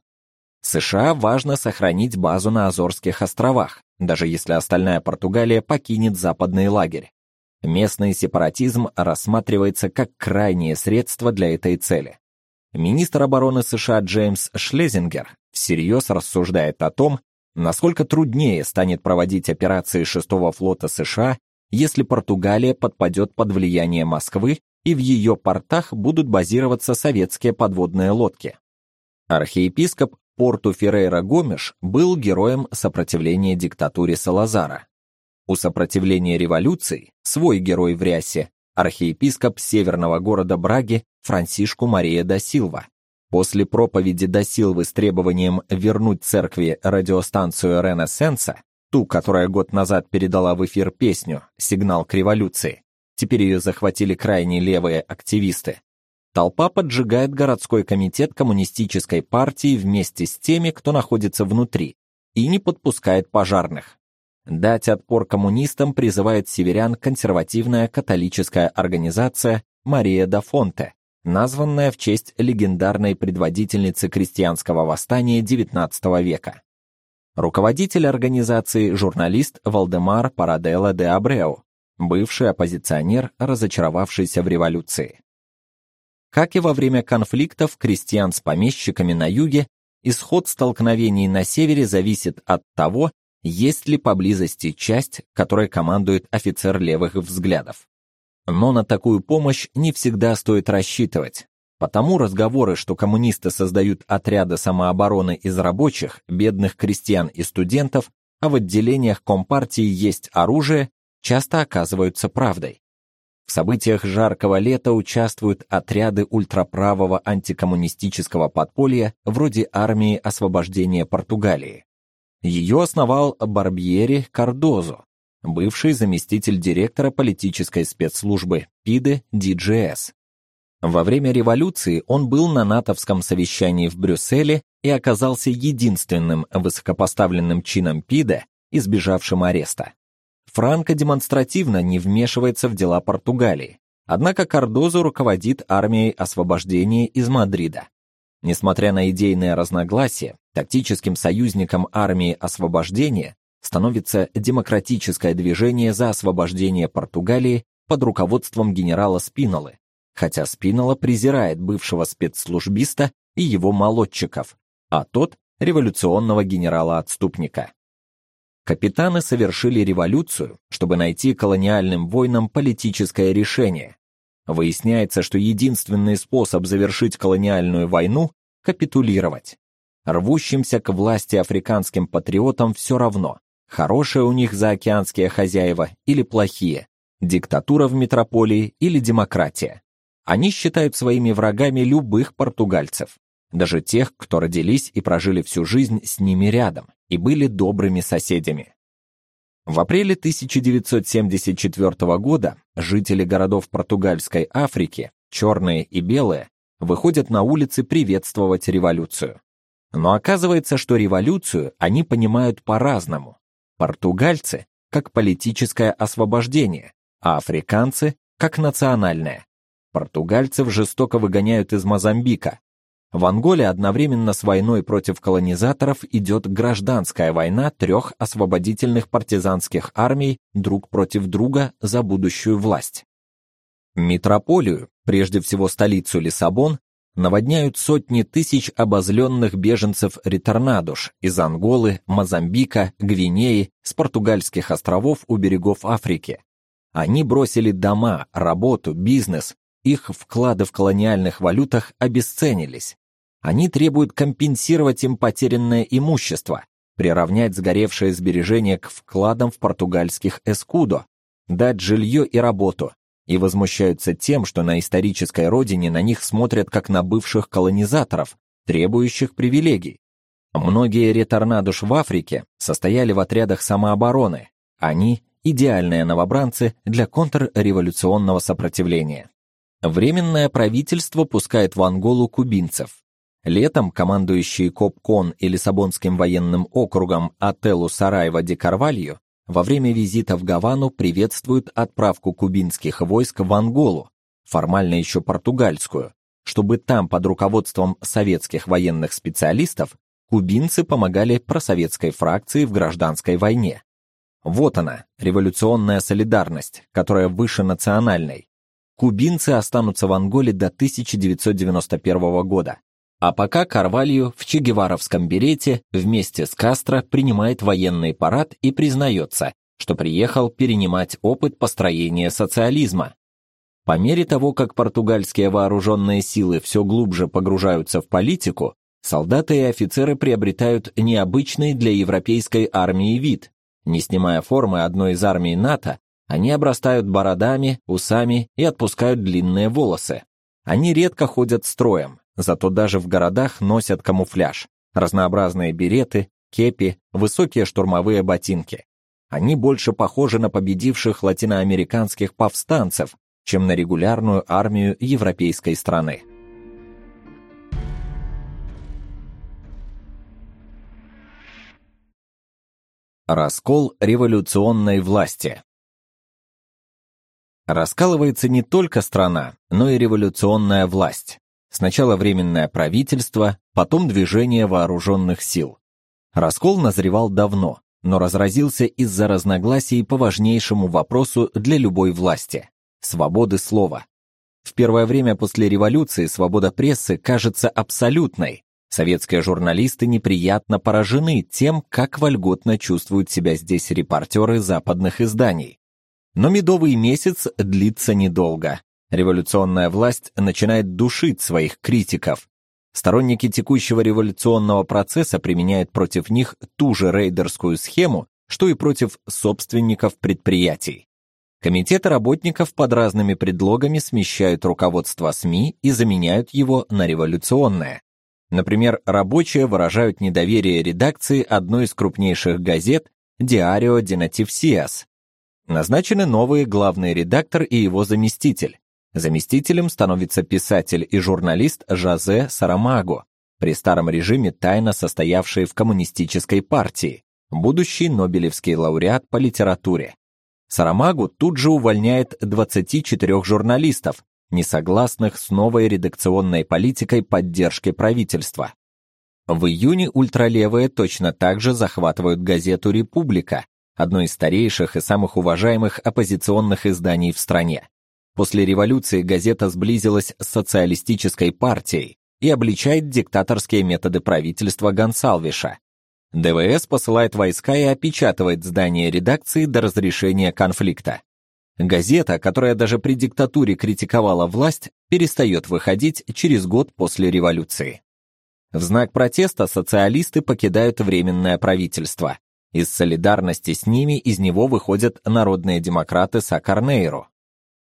США важно сохранить базу на Азорских островах, даже если остальная Португалия покинет западный лагерь. Местный сепаратизм рассматривается как крайнее средство для этой цели. Министр обороны США Джеймс Шлезингер всерьез рассуждает о том, насколько труднее станет проводить операции шестого флота США, если Португалия подпадет под влияние Москвы и в ее портах будут базироваться советские подводные лодки. Архиепископ Порту Феррейра Гомеш был героем сопротивления диктатуре Салазара. У сопротивления революции свой герой в рясе, архиепископ северного города Браги Франсишку Мария да Силва. После проповеди да Силвы с требованием вернуть церкви радиостанцию Ренессенса, ту, которая год назад передала в эфир песню «Сигнал к революции», теперь ее захватили крайне левые активисты, толпа поджигает городской комитет коммунистической партии вместе с теми, кто находится внутри, и не подпускает пожарных. Дать отпор коммунистам призывает северян консервативная католическая организация Мария да Фонте, названная в честь легендарной предводительницы крестьянского восстания XIX века. Руководитель организации журналист Валдемар Параделла де Абреу, бывший оппозиционер, разочаровавшийся в революции. Как и во время конфликтов крестьян с помещиками на юге, исход столкновений на севере зависит от того, есть ли поблизости часть, которой командует офицер левых взглядов. Но на такую помощь не всегда стоит рассчитывать. Потому разговоры, что коммунисты создают отряды самообороны из рабочих, бедных крестьян и студентов, а в отделениях компартии есть оружие, часто оказываются правдой. В событиях жаркого лета участвуют отряды ультраправого антикоммунистического подполья вроде армии освобождения Португалии. Ее основал Барбьери Кардозо, бывший заместитель директора политической спецслужбы ПИДе ДЖС. Во время революции он был на натовском совещании в Брюсселе и оказался единственным высокопоставленным чином ПИДе, избежавшим ареста. Франко демонстративно не вмешивается в дела Португалии, однако Кардозо руководит армией освобождения из Мадрида. Несмотря на идейные разногласия, тактическим союзником армии освобождения становится демократическое движение за освобождение Португалии под руководством генерала Спинолы, хотя Спинола презирает бывшего спецслужбиста и его молодчиков, а тот революционного генерала-отступника. Капитаны совершили революцию, чтобы найти колониальным войнам политическое решение. Выясняется, что единственный способ завершить колониальную войну капитулировать. Рвущимся к власти африканским патриотам все равно, хорошие у них заокеанские хозяева или плохие, диктатура в метрополии или демократия. Они считают своими врагами любых португальцев, даже тех, кто родились и прожили всю жизнь с ними рядом и были добрыми соседями. В апреле 1974 года жители городов португальской Африки, черные и белые, выходят на улицы приветствовать революцию. Но оказывается, что революцию они понимают по-разному. Португальцы как политическое освобождение, а африканцы как национальное. Португальцев жестоко выгоняют из Мозамбика. В Анголе одновременно с войной против колонизаторов идет гражданская война трех освободительных партизанских армий друг против друга за будущую власть. Метрополию, прежде всего столицу Лиссабон, наводняют сотни тысяч обозленных беженцев-реторнадуш из Анголы, Мозамбика, Гвинеи, с португальских островов у берегов Африки. Они бросили дома, работу, бизнес, их вклады в колониальных валютах обесценились. Они требуют компенсировать им потерянное имущество, приравнять сгоревшие сбережения к вкладам в португальских эскудо, дать жилье и работу, и возмущаются тем, что на исторической родине на них смотрят как на бывших колонизаторов, требующих привилегий. Многие реторнадуш в Африке состояли в отрядах самообороны. Они идеальные новобранцы для контрреволюционного сопротивления. Временное правительство пускает в Анголу кубинцев. Летом командующий Копкон и Лиссабонским военным округом Ателу Сараева де Карвалью во время визита в Гавану приветствуют отправку кубинских войск в Анголу, формально еще португальскую, чтобы там под руководством советских военных специалистов кубинцы помогали просоветской фракции в гражданской войне. Вот она, революционная солидарность, которая выше национальной. Кубинцы останутся в Анголе до 1991 года. А пока Карвалью в Чегеваровском берете вместе с Кастро принимает военный парад и признается, что приехал перенимать опыт построения социализма. По мере того, как португальские вооруженные силы все глубже погружаются в политику, солдаты и офицеры приобретают необычный для европейской армии вид. Не снимая формы одной из армий НАТО, они обрастают бородами, усами и отпускают длинные волосы. Они редко ходят строем, Зато даже в городах носят камуфляж, разнообразные береты, кепи, высокие штурмовые ботинки. Они больше похожи на победивших латиноамериканских повстанцев, чем на регулярную армию европейской страны. Раскол революционной власти. Раскалывается не только страна, но и революционная власть. Сначала временное правительство, потом движение вооруженных сил. Раскол назревал давно, но разразился из-за разногласий по важнейшему вопросу для любой власти свободы слова. В первое время после революции свобода прессы кажется абсолютной. Советские журналисты неприятно поражены тем, как вольготно чувствуют себя здесь репортеры западных изданий. Но медовый месяц длится недолго. Революционная власть начинает душить своих критиков. Сторонники текущего революционного процесса применяют против них ту же рейдерскую схему, что и против собственников предприятий. Комитеты работников под разными предлогами смещают руководство СМИ и заменяют его на революционное. Например, рабочие выражают недоверие редакции одной из крупнейших газет Diario de Noticias. Назначены новый главный редактор и его заместитель. Заместителем становится писатель и журналист Жозе Сарамаго, при старом режиме тайно состоявший в коммунистической партии, будущий Нобелевский лауреат по литературе. Сарамагу тут же увольняет 24 журналистов, несогласных с новой редакционной политикой поддержки правительства. В июне ультралевые точно так же захватывают газету Република, одно из старейших и самых уважаемых оппозиционных изданий в стране. После революции газета сблизилась с социалистической партией и обличает диктаторские методы правительства Гонсалвиша. ДВС посылает войска и опечатывает здание редакции до разрешения конфликта. Газета, которая даже при диктатуре критиковала власть, перестает выходить через год после революции. В знак протеста социалисты покидают временное правительство. Из солидарности с ними из него выходят народные демократы Сакарнейро.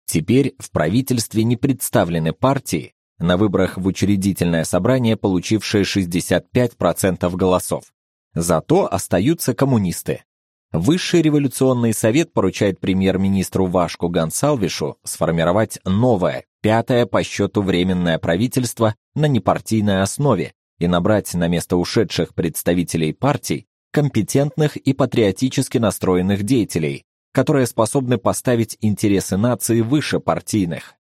Теперь в правительстве не представлены партии, на выборах в учредительное собрание получившие 65% голосов. Зато остаются коммунисты. Высший революционный совет поручает премьер-министру Вашку Гонсалвишу сформировать новое, пятое по счету временное правительство на непартийной основе, и набрать на место ушедших представителей партий компетентных и патриотически настроенных деятелей, которые способны поставить интересы нации выше партийных.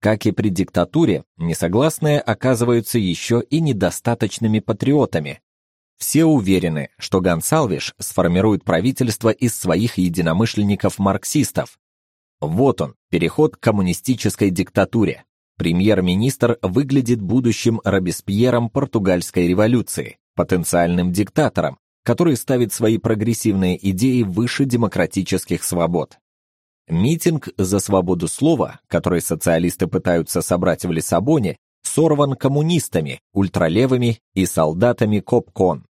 Как и при диктатуре, несогласные оказываются еще и недостаточными патриотами. Все уверены, что Гонсалвиш сформирует правительство из своих единомышленников-марксистов. Вот он, переход к коммунистической диктатуре. Премьер-министр выглядит будущим Робеспьером португальской революции, потенциальным диктатором, который ставит свои прогрессивные идеи выше демократических свобод. Митинг за свободу слова, который социалисты пытаются собрать в Лиссабоне, сорван коммунистами, ультралевыми и солдатами Копкон.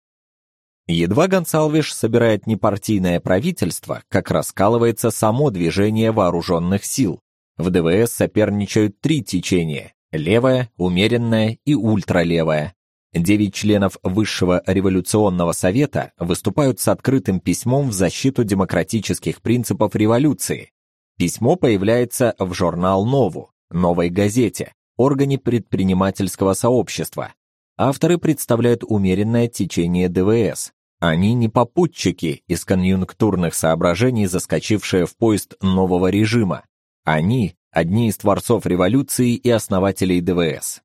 Едва Гонсалвиш собирает непартийное правительство, как раскалывается само движение вооруженных сил, в ДВС соперничают три течения: левое, умеренное и ультралевое. Девять членов Высшего революционного совета выступают с открытым письмом в защиту демократических принципов революции. Письмо появляется в журнал Нову, новой газете, органе предпринимательского сообщества. Авторы представляют умеренное течение ДВС. Они не попутчики из конъюнктурных соображений, заскочившие в поезд нового режима. Они – одни из творцов революции и основателей ДВС.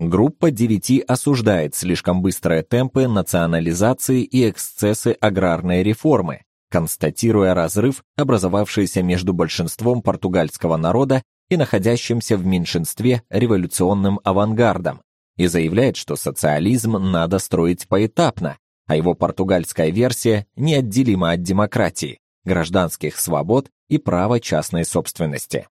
Группа девяти осуждает слишком быстрые темпы национализации и эксцессы аграрной реформы, констатируя разрыв, образовавшийся между большинством португальского народа и находящимся в меньшинстве революционным авангардом, и заявляет, что социализм надо строить поэтапно, а его португальская версия неотделима от демократии, гражданских свобод и права частной собственности.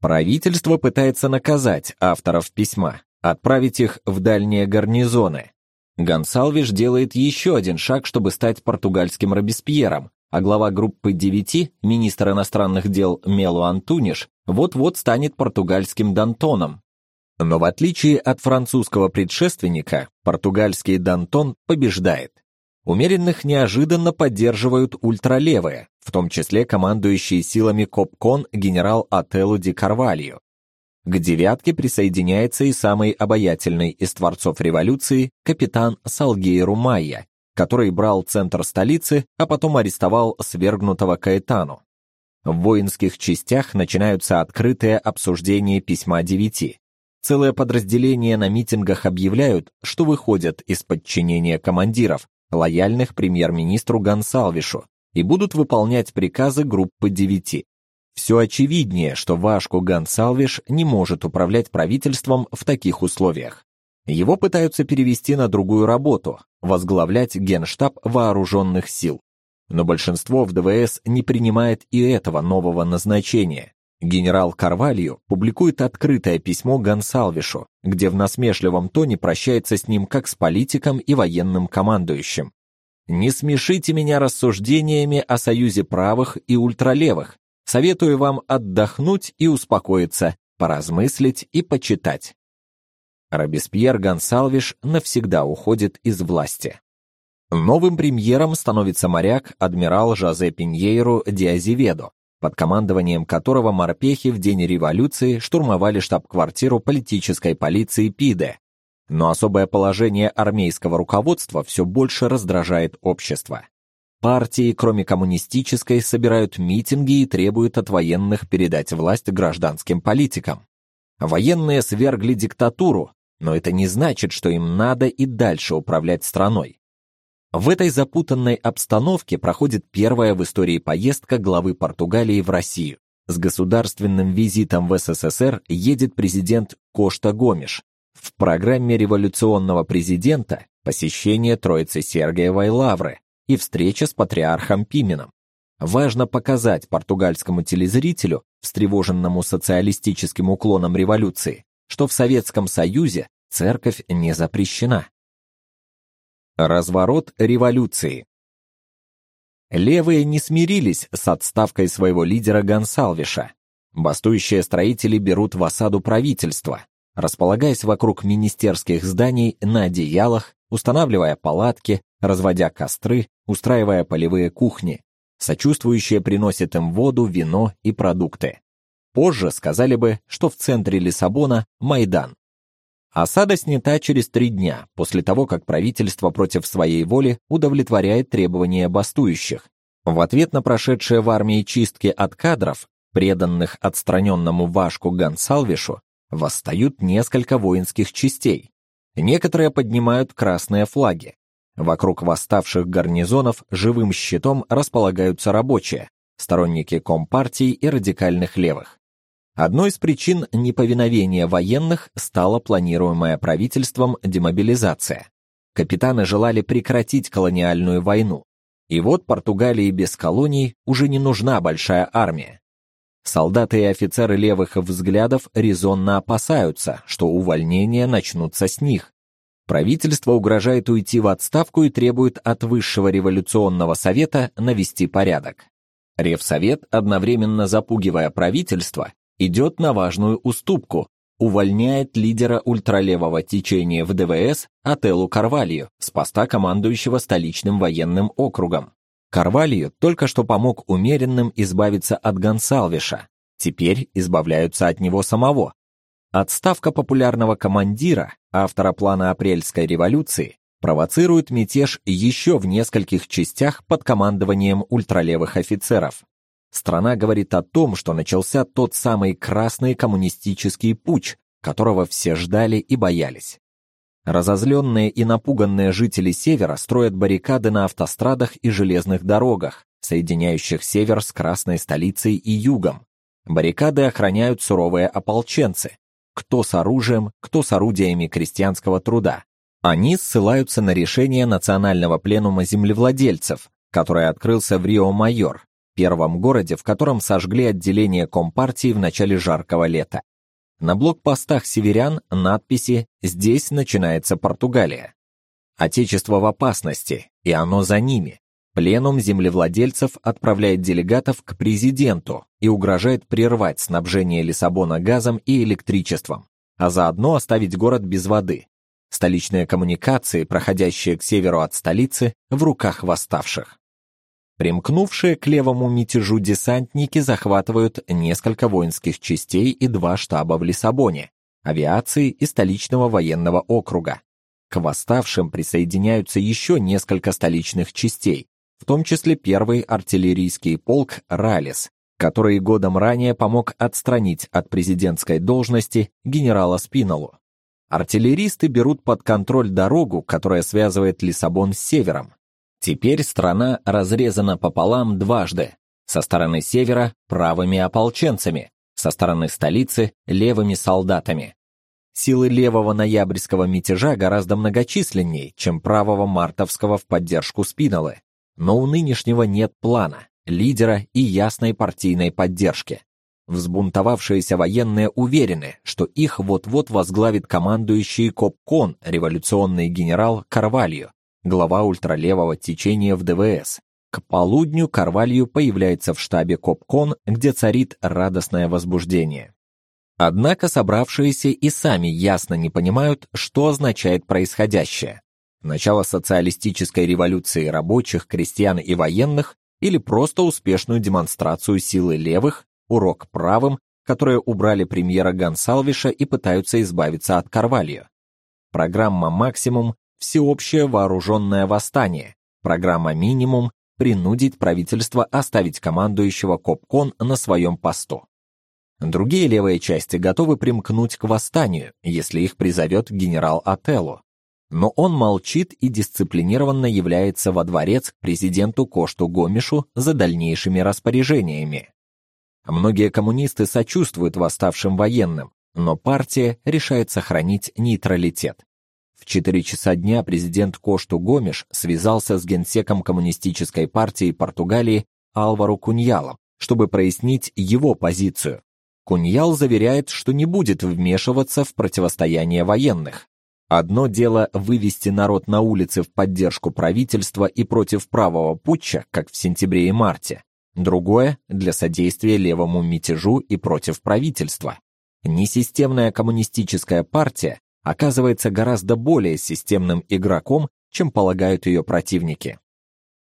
Правительство пытается наказать авторов письма, отправить их в дальние гарнизоны. Гонсалвиш делает еще один шаг, чтобы стать португальским Робеспьером, а глава группы девяти, министр иностранных дел Мелу Антуниш, вот-вот станет португальским Дантоном. Но в отличие от французского предшественника, португальский Дантон побеждает. Умеренных неожиданно поддерживают ультралевые, в том числе командующий силами Копкон генерал Ателло ди Карвальо. К «девятке» присоединяется и самый обаятельный из творцов революции капитан Салгейру Майя, который брал центр столицы, а потом арестовал свергнутого Каэтану. В воинских частях начинаются открытые обсуждения письма девяти. Целые подразделения на митингах объявляют, что выходят из подчинения командиров, лояльных премьер-министру Гонсалвишу, и будут выполнять приказы группы девяти. Все очевиднее, что Вашку Гонсалвиш не может управлять правительством в таких условиях. Его пытаются перевести на другую работу, возглавлять Генштаб вооруженных сил. Но большинство в ДВС не принимает и этого нового назначения. Генерал Карвалью публикует открытое письмо Гонсалвишу, где в насмешливом тоне прощается с ним как с политиком и военным командующим. Не смешите меня рассуждениями о союзе правых и ультралевых. Советую вам отдохнуть и успокоиться, поразмыслить и почитать. Робеспьер Гонсалвиш навсегда уходит из власти. Новым премьером становится моряк адмирал Жозе Пиньейро де Азеведо, под командованием которого морпехи в день революции штурмовали штаб-квартиру политической полиции ПИДе. Но особое положение армейского руководства все больше раздражает общество. Партии, кроме коммунистической, собирают митинги и требуют от военных передать власть гражданским политикам. Военные свергли диктатуру, но это не значит, что им надо и дальше управлять страной. В этой запутанной обстановке проходит первая в истории поездка главы Португалии в Россию. С государственным визитом в СССР едет президент Кошта Гомеш. В программе революционного президента посещение Троицы Сергиевой Лавры и встреча с патриархом Пименом. Важно показать португальскому телезрителю, встревоженному социалистическим уклоном революции, что в Советском Союзе церковь не запрещена. Разворот революции. Левые не смирились с отставкой своего лидера Гонсалвиша. Бастующие строители берут в осаду правительство, располагаясь вокруг министерских зданий на одеялах, устанавливая палатки, разводя костры, устраивая полевые кухни. Сочувствующие приносят им воду, вино и продукты. Позже сказали бы, что в центре Лиссабона Майдан. Осада снята через три дня, после того, как правительство против своей воли удовлетворяет требования бастующих. В ответ на прошедшие в армии чистки от кадров, преданных отстраненному Вашку Гонсалвишу, восстают несколько воинских частей. Некоторые поднимают красные флаги. Вокруг восставших гарнизонов живым щитом располагаются рабочие, сторонники компартии и радикальных левых. Одной из причин неповиновения военных стала планируемая правительством демобилизация. Капитаны желали прекратить колониальную войну. И вот Португалии без колоний уже не нужна большая армия. Солдаты и офицеры левых взглядов резонно опасаются, что увольнения начнутся с них. Правительство угрожает уйти в отставку и требует от высшего революционного совета навести порядок. Ревсовет, одновременно запугивая правительство, идет на важную уступку, увольняет лидера ультралевого течения в ДВС Ателу Карвалью с поста командующего столичным военным округом. Карвалью только что помог умеренным избавиться от Гонсалвиша. Теперь избавляются от него самого. Отставка популярного командира, автора плана апрельской революции, провоцирует мятеж еще в нескольких частях под командованием ультралевых офицеров. Страна говорит о том, что начался тот самый красный коммунистический путч, которого все ждали и боялись. Разозленные и напуганные жители севера строят баррикады на автострадах и железных дорогах, соединяющих север с красной столицей и югом. Баррикады охраняют суровые ополченцы, кто с оружием, кто с орудиями крестьянского труда. Они ссылаются на решение национального пленума землевладельцев, который открылся в Рио-Майор, первом городе, в котором сожгли отделение Компартии в начале жаркого лета. На блокпостах северян надписи «Здесь начинается Португалия». Отечество в опасности, и оно за ними. Пленум землевладельцев отправляет делегатов к президенту и угрожает прервать снабжение Лиссабона газом и электричеством, а заодно оставить город без воды. Столичные коммуникации, проходящие к северу от столицы, в руках восставших. Примкнувшие к левому мятежу десантники захватывают несколько воинских частей и два штаба в Лиссабоне, авиации и столичного военного округа. К восставшим присоединяются еще несколько столичных частей, в том числе первый артиллерийский полк Ралис, который годом ранее помог отстранить от президентской должности генерала Спинолу. Артиллеристы берут под контроль дорогу, которая связывает Лиссабон с севером, Теперь страна разрезана пополам дважды. Со стороны севера правыми ополченцами, со стороны столицы левыми солдатами. Силы левого ноябрьского мятежа гораздо многочисленнее, чем правого мартовского в поддержку Спинолы. Но у нынешнего нет плана, лидера и ясной партийной поддержки. Взбунтовавшиеся военные уверены, что их вот-вот возглавит командующий Копкон, революционный генерал Карвалью, глава ультралевого течения в ДВС. К полудню Карвалью появляется в штабе Копкон, где царит радостное возбуждение. Однако собравшиеся и сами ясно не понимают, что означает происходящее. Начало социалистической революции рабочих, крестьян и военных или просто успешную демонстрацию силы левых, урок правым, которые убрали премьера Гонсалвиша и пытаются избавиться от Карвалью. Программа «Максимум» всеобщее вооруженное восстание. Программа «Минимум» принудить правительство оставить командующего Копкон на своем посту. Другие левые части готовы примкнуть к восстанию, если их призовет генерал Ателло. Но он молчит и дисциплинированно является во дворец президенту Кошту Гомишу за дальнейшими распоряжениями. Многие коммунисты сочувствуют восставшим военным, но партия решает сохранить нейтралитет. В 4 часа дня президент Кошту Гомиш связался с генсеком коммунистической партии Португалии Альваро Куньялом, чтобы прояснить его позицию. Куньял заверяет, что не будет вмешиваться в противостояние военных. Одно дело вывести народ на улицы в поддержку правительства и против правого путча, как в сентябре и марте. Другое для содействия левому мятежу и против правительства. Несистемная коммунистическая партия оказывается гораздо более системным игроком, чем полагают ее противники.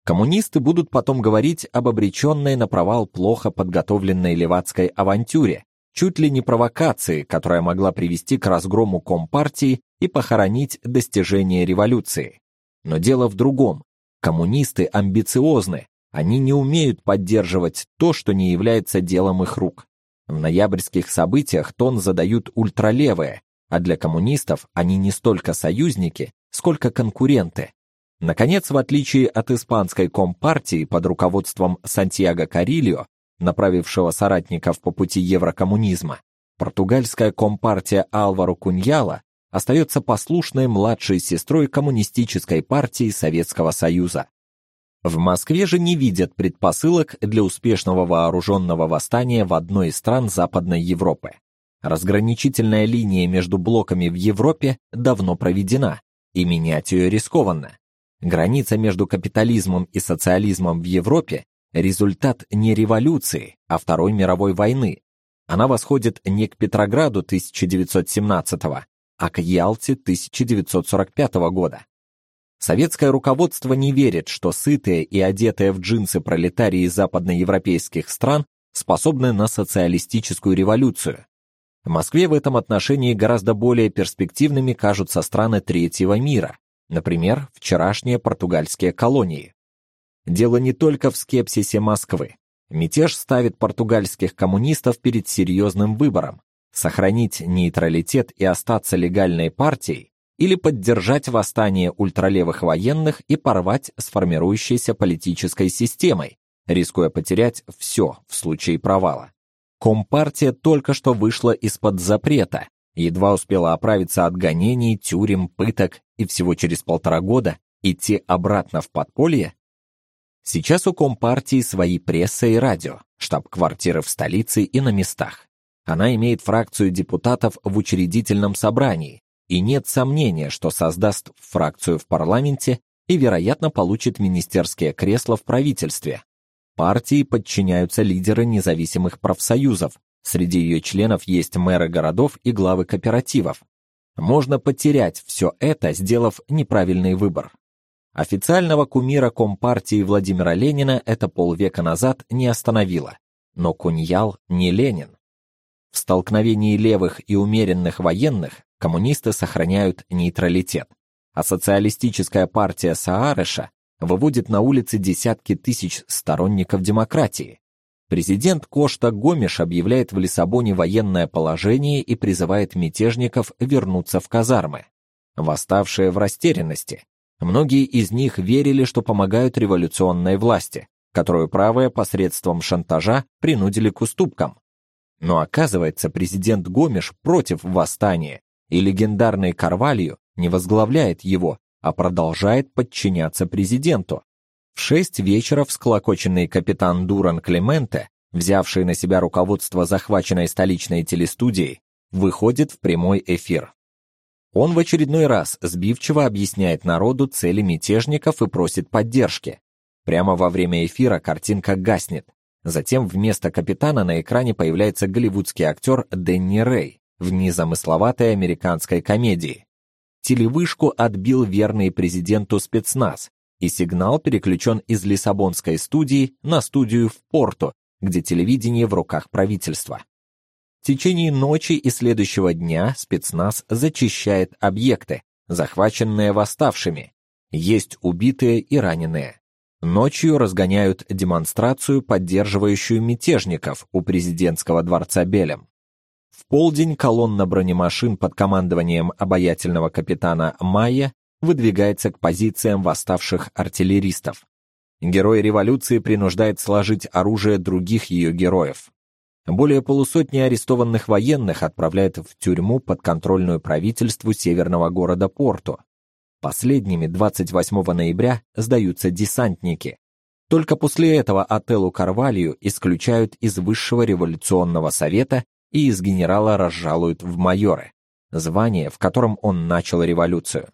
Коммунисты будут потом говорить об обреченной на провал плохо подготовленной левацкой авантюре, чуть ли не провокации, которая могла привести к разгрому компартии и похоронить достижения революции. Но дело в другом. Коммунисты амбициозны, они не умеют поддерживать то, что не является делом их рук. В ноябрьских событиях тон задают ультралевые, а для коммунистов они не столько союзники, сколько конкуренты. Наконец, в отличие от испанской компартии под руководством Сантьяго Карильо, направившего соратников по пути еврокоммунизма, португальская компартия Альваро Куньяла остается послушной младшей сестрой коммунистической партии Советского Союза. В Москве же не видят предпосылок для успешного вооруженного восстания в одной из стран Западной Европы. Разграничительная линия между блоками в Европе давно проведена, и менять ее рискованно. Граница между капитализмом и социализмом в Европе результат не революции, а Второй мировой войны. Она восходит не к Петрограду 1917 а к Ялте 1945 года. Советское руководство не верит, что сытые и одетые в джинсы пролетарии западноевропейских стран способны на социалистическую революцию. В Москве в этом отношении гораздо более перспективными кажутся страны третьего мира, Например, вчерашние португальские колонии. Дело не только в скепсисе Москвы. Мятеж ставит португальских коммунистов перед серьезным выбором: сохранить нейтралитет и остаться легальной партией или поддержать восстание ультралевых военных и порвать с формирующейся политической системой, рискуя потерять все в случае провала. Компартия только что вышла из-под запрета, едва успела оправиться от гонений, тюрем, пыток и всего через полтора года идти обратно в подполье? Сейчас у Компартии свои пресса и радио, штаб-квартиры в столице и на местах. Она имеет фракцию депутатов в учредительном собрании, и нет сомнения, что создаст фракцию в парламенте и, вероятно, получит министерское кресло в правительстве. Партии подчиняются лидеры независимых профсоюзов, Среди ее членов есть мэры городов и главы кооперативов. Можно потерять все это, сделав неправильный выбор. Официального кумира Компартии Владимира Ленина это полвека назад не остановило, но Куньял не Ленин. В столкновении левых и умеренных военных коммунисты сохраняют нейтралитет, а социалистическая партия Саареша выводит на улицы десятки тысяч сторонников демократии. Президент Кошта Гомеш объявляет в Лиссабоне военное положение и призывает мятежников вернуться в казармы. Восставшие в растерянности. Многие из них верили, что помогают революционной власти, которую правые посредством шантажа принудили к уступкам. Но оказывается, президент Гомеш против восстания, и легендарный Карвалью не возглавляет его, а продолжает подчиняться президенту. В шесть вечера всклокоченный капитан Дуран Клементе, взявший на себя руководство захваченной столичной телестудией, выходит в прямой эфир. Он в очередной раз сбивчиво объясняет народу цели мятежников и просит поддержки. Прямо во время эфира картинка гаснет. Затем вместо капитана на экране появляется голливудский актер Дэнни Рэй в незамысловатой американской комедии. Телевышку отбил верный президенту спецназ, и сигнал переключен из Лиссабонской студии на студию в Порту, где телевидение в руках правительства. В течение ночи и следующего дня спецназ зачищает объекты, захваченные восставшими. Есть убитые и раненые. Ночью разгоняют демонстрацию, поддерживающую мятежников у президентского дворца Белем. В полдень колонна бронемашин под командованием обаятельного капитана Майя выдвигается к позициям восставших артиллеристов. Герой революции принуждает сложить оружие других ее героев. Более полусотни арестованных военных отправляют в тюрьму подконтрольную правительству северного города Порту. Последними 28 ноября сдаются десантники. Только после этого Отеллу Карвалью исключают из Высшего революционного совета и из генерала разжалуют в майоры, звание, в котором он начал революцию.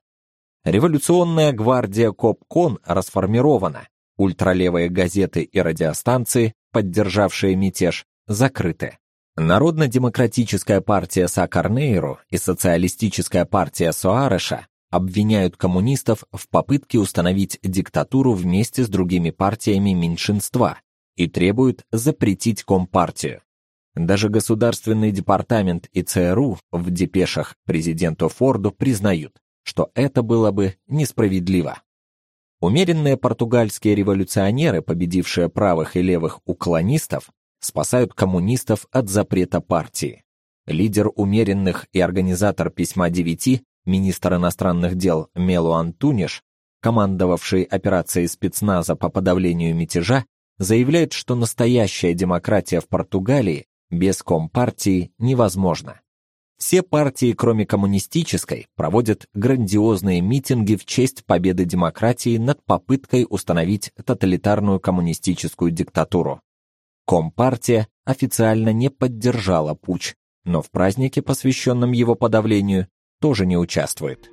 Революционная гвардия Копкон расформирована. Ультралевые газеты и радиостанции, поддержавшие мятеж, закрыты. Народно-демократическая партия Сакарнейру и социалистическая партия Соареша обвиняют коммунистов в попытке установить диктатуру вместе с другими партиями меньшинства и требуют запретить компартию. Даже Государственный департамент и ЦРУ в депешах президенту Форду признают, что это было бы несправедливо. Умеренные португальские революционеры, победившие правых и левых уклонистов, спасают коммунистов от запрета партии. Лидер умеренных и организатор письма девяти, министр иностранных дел Мелу Антуниш, командовавший операцией спецназа по подавлению мятежа, заявляет, что настоящая демократия в Португалии без компартии невозможна. Все партии, кроме коммунистической, проводят грандиозные митинги в честь победы демократии над попыткой установить тоталитарную коммунистическую диктатуру. Компартия официально не поддержала путч, но в празднике, посвященном его подавлению, тоже не участвует.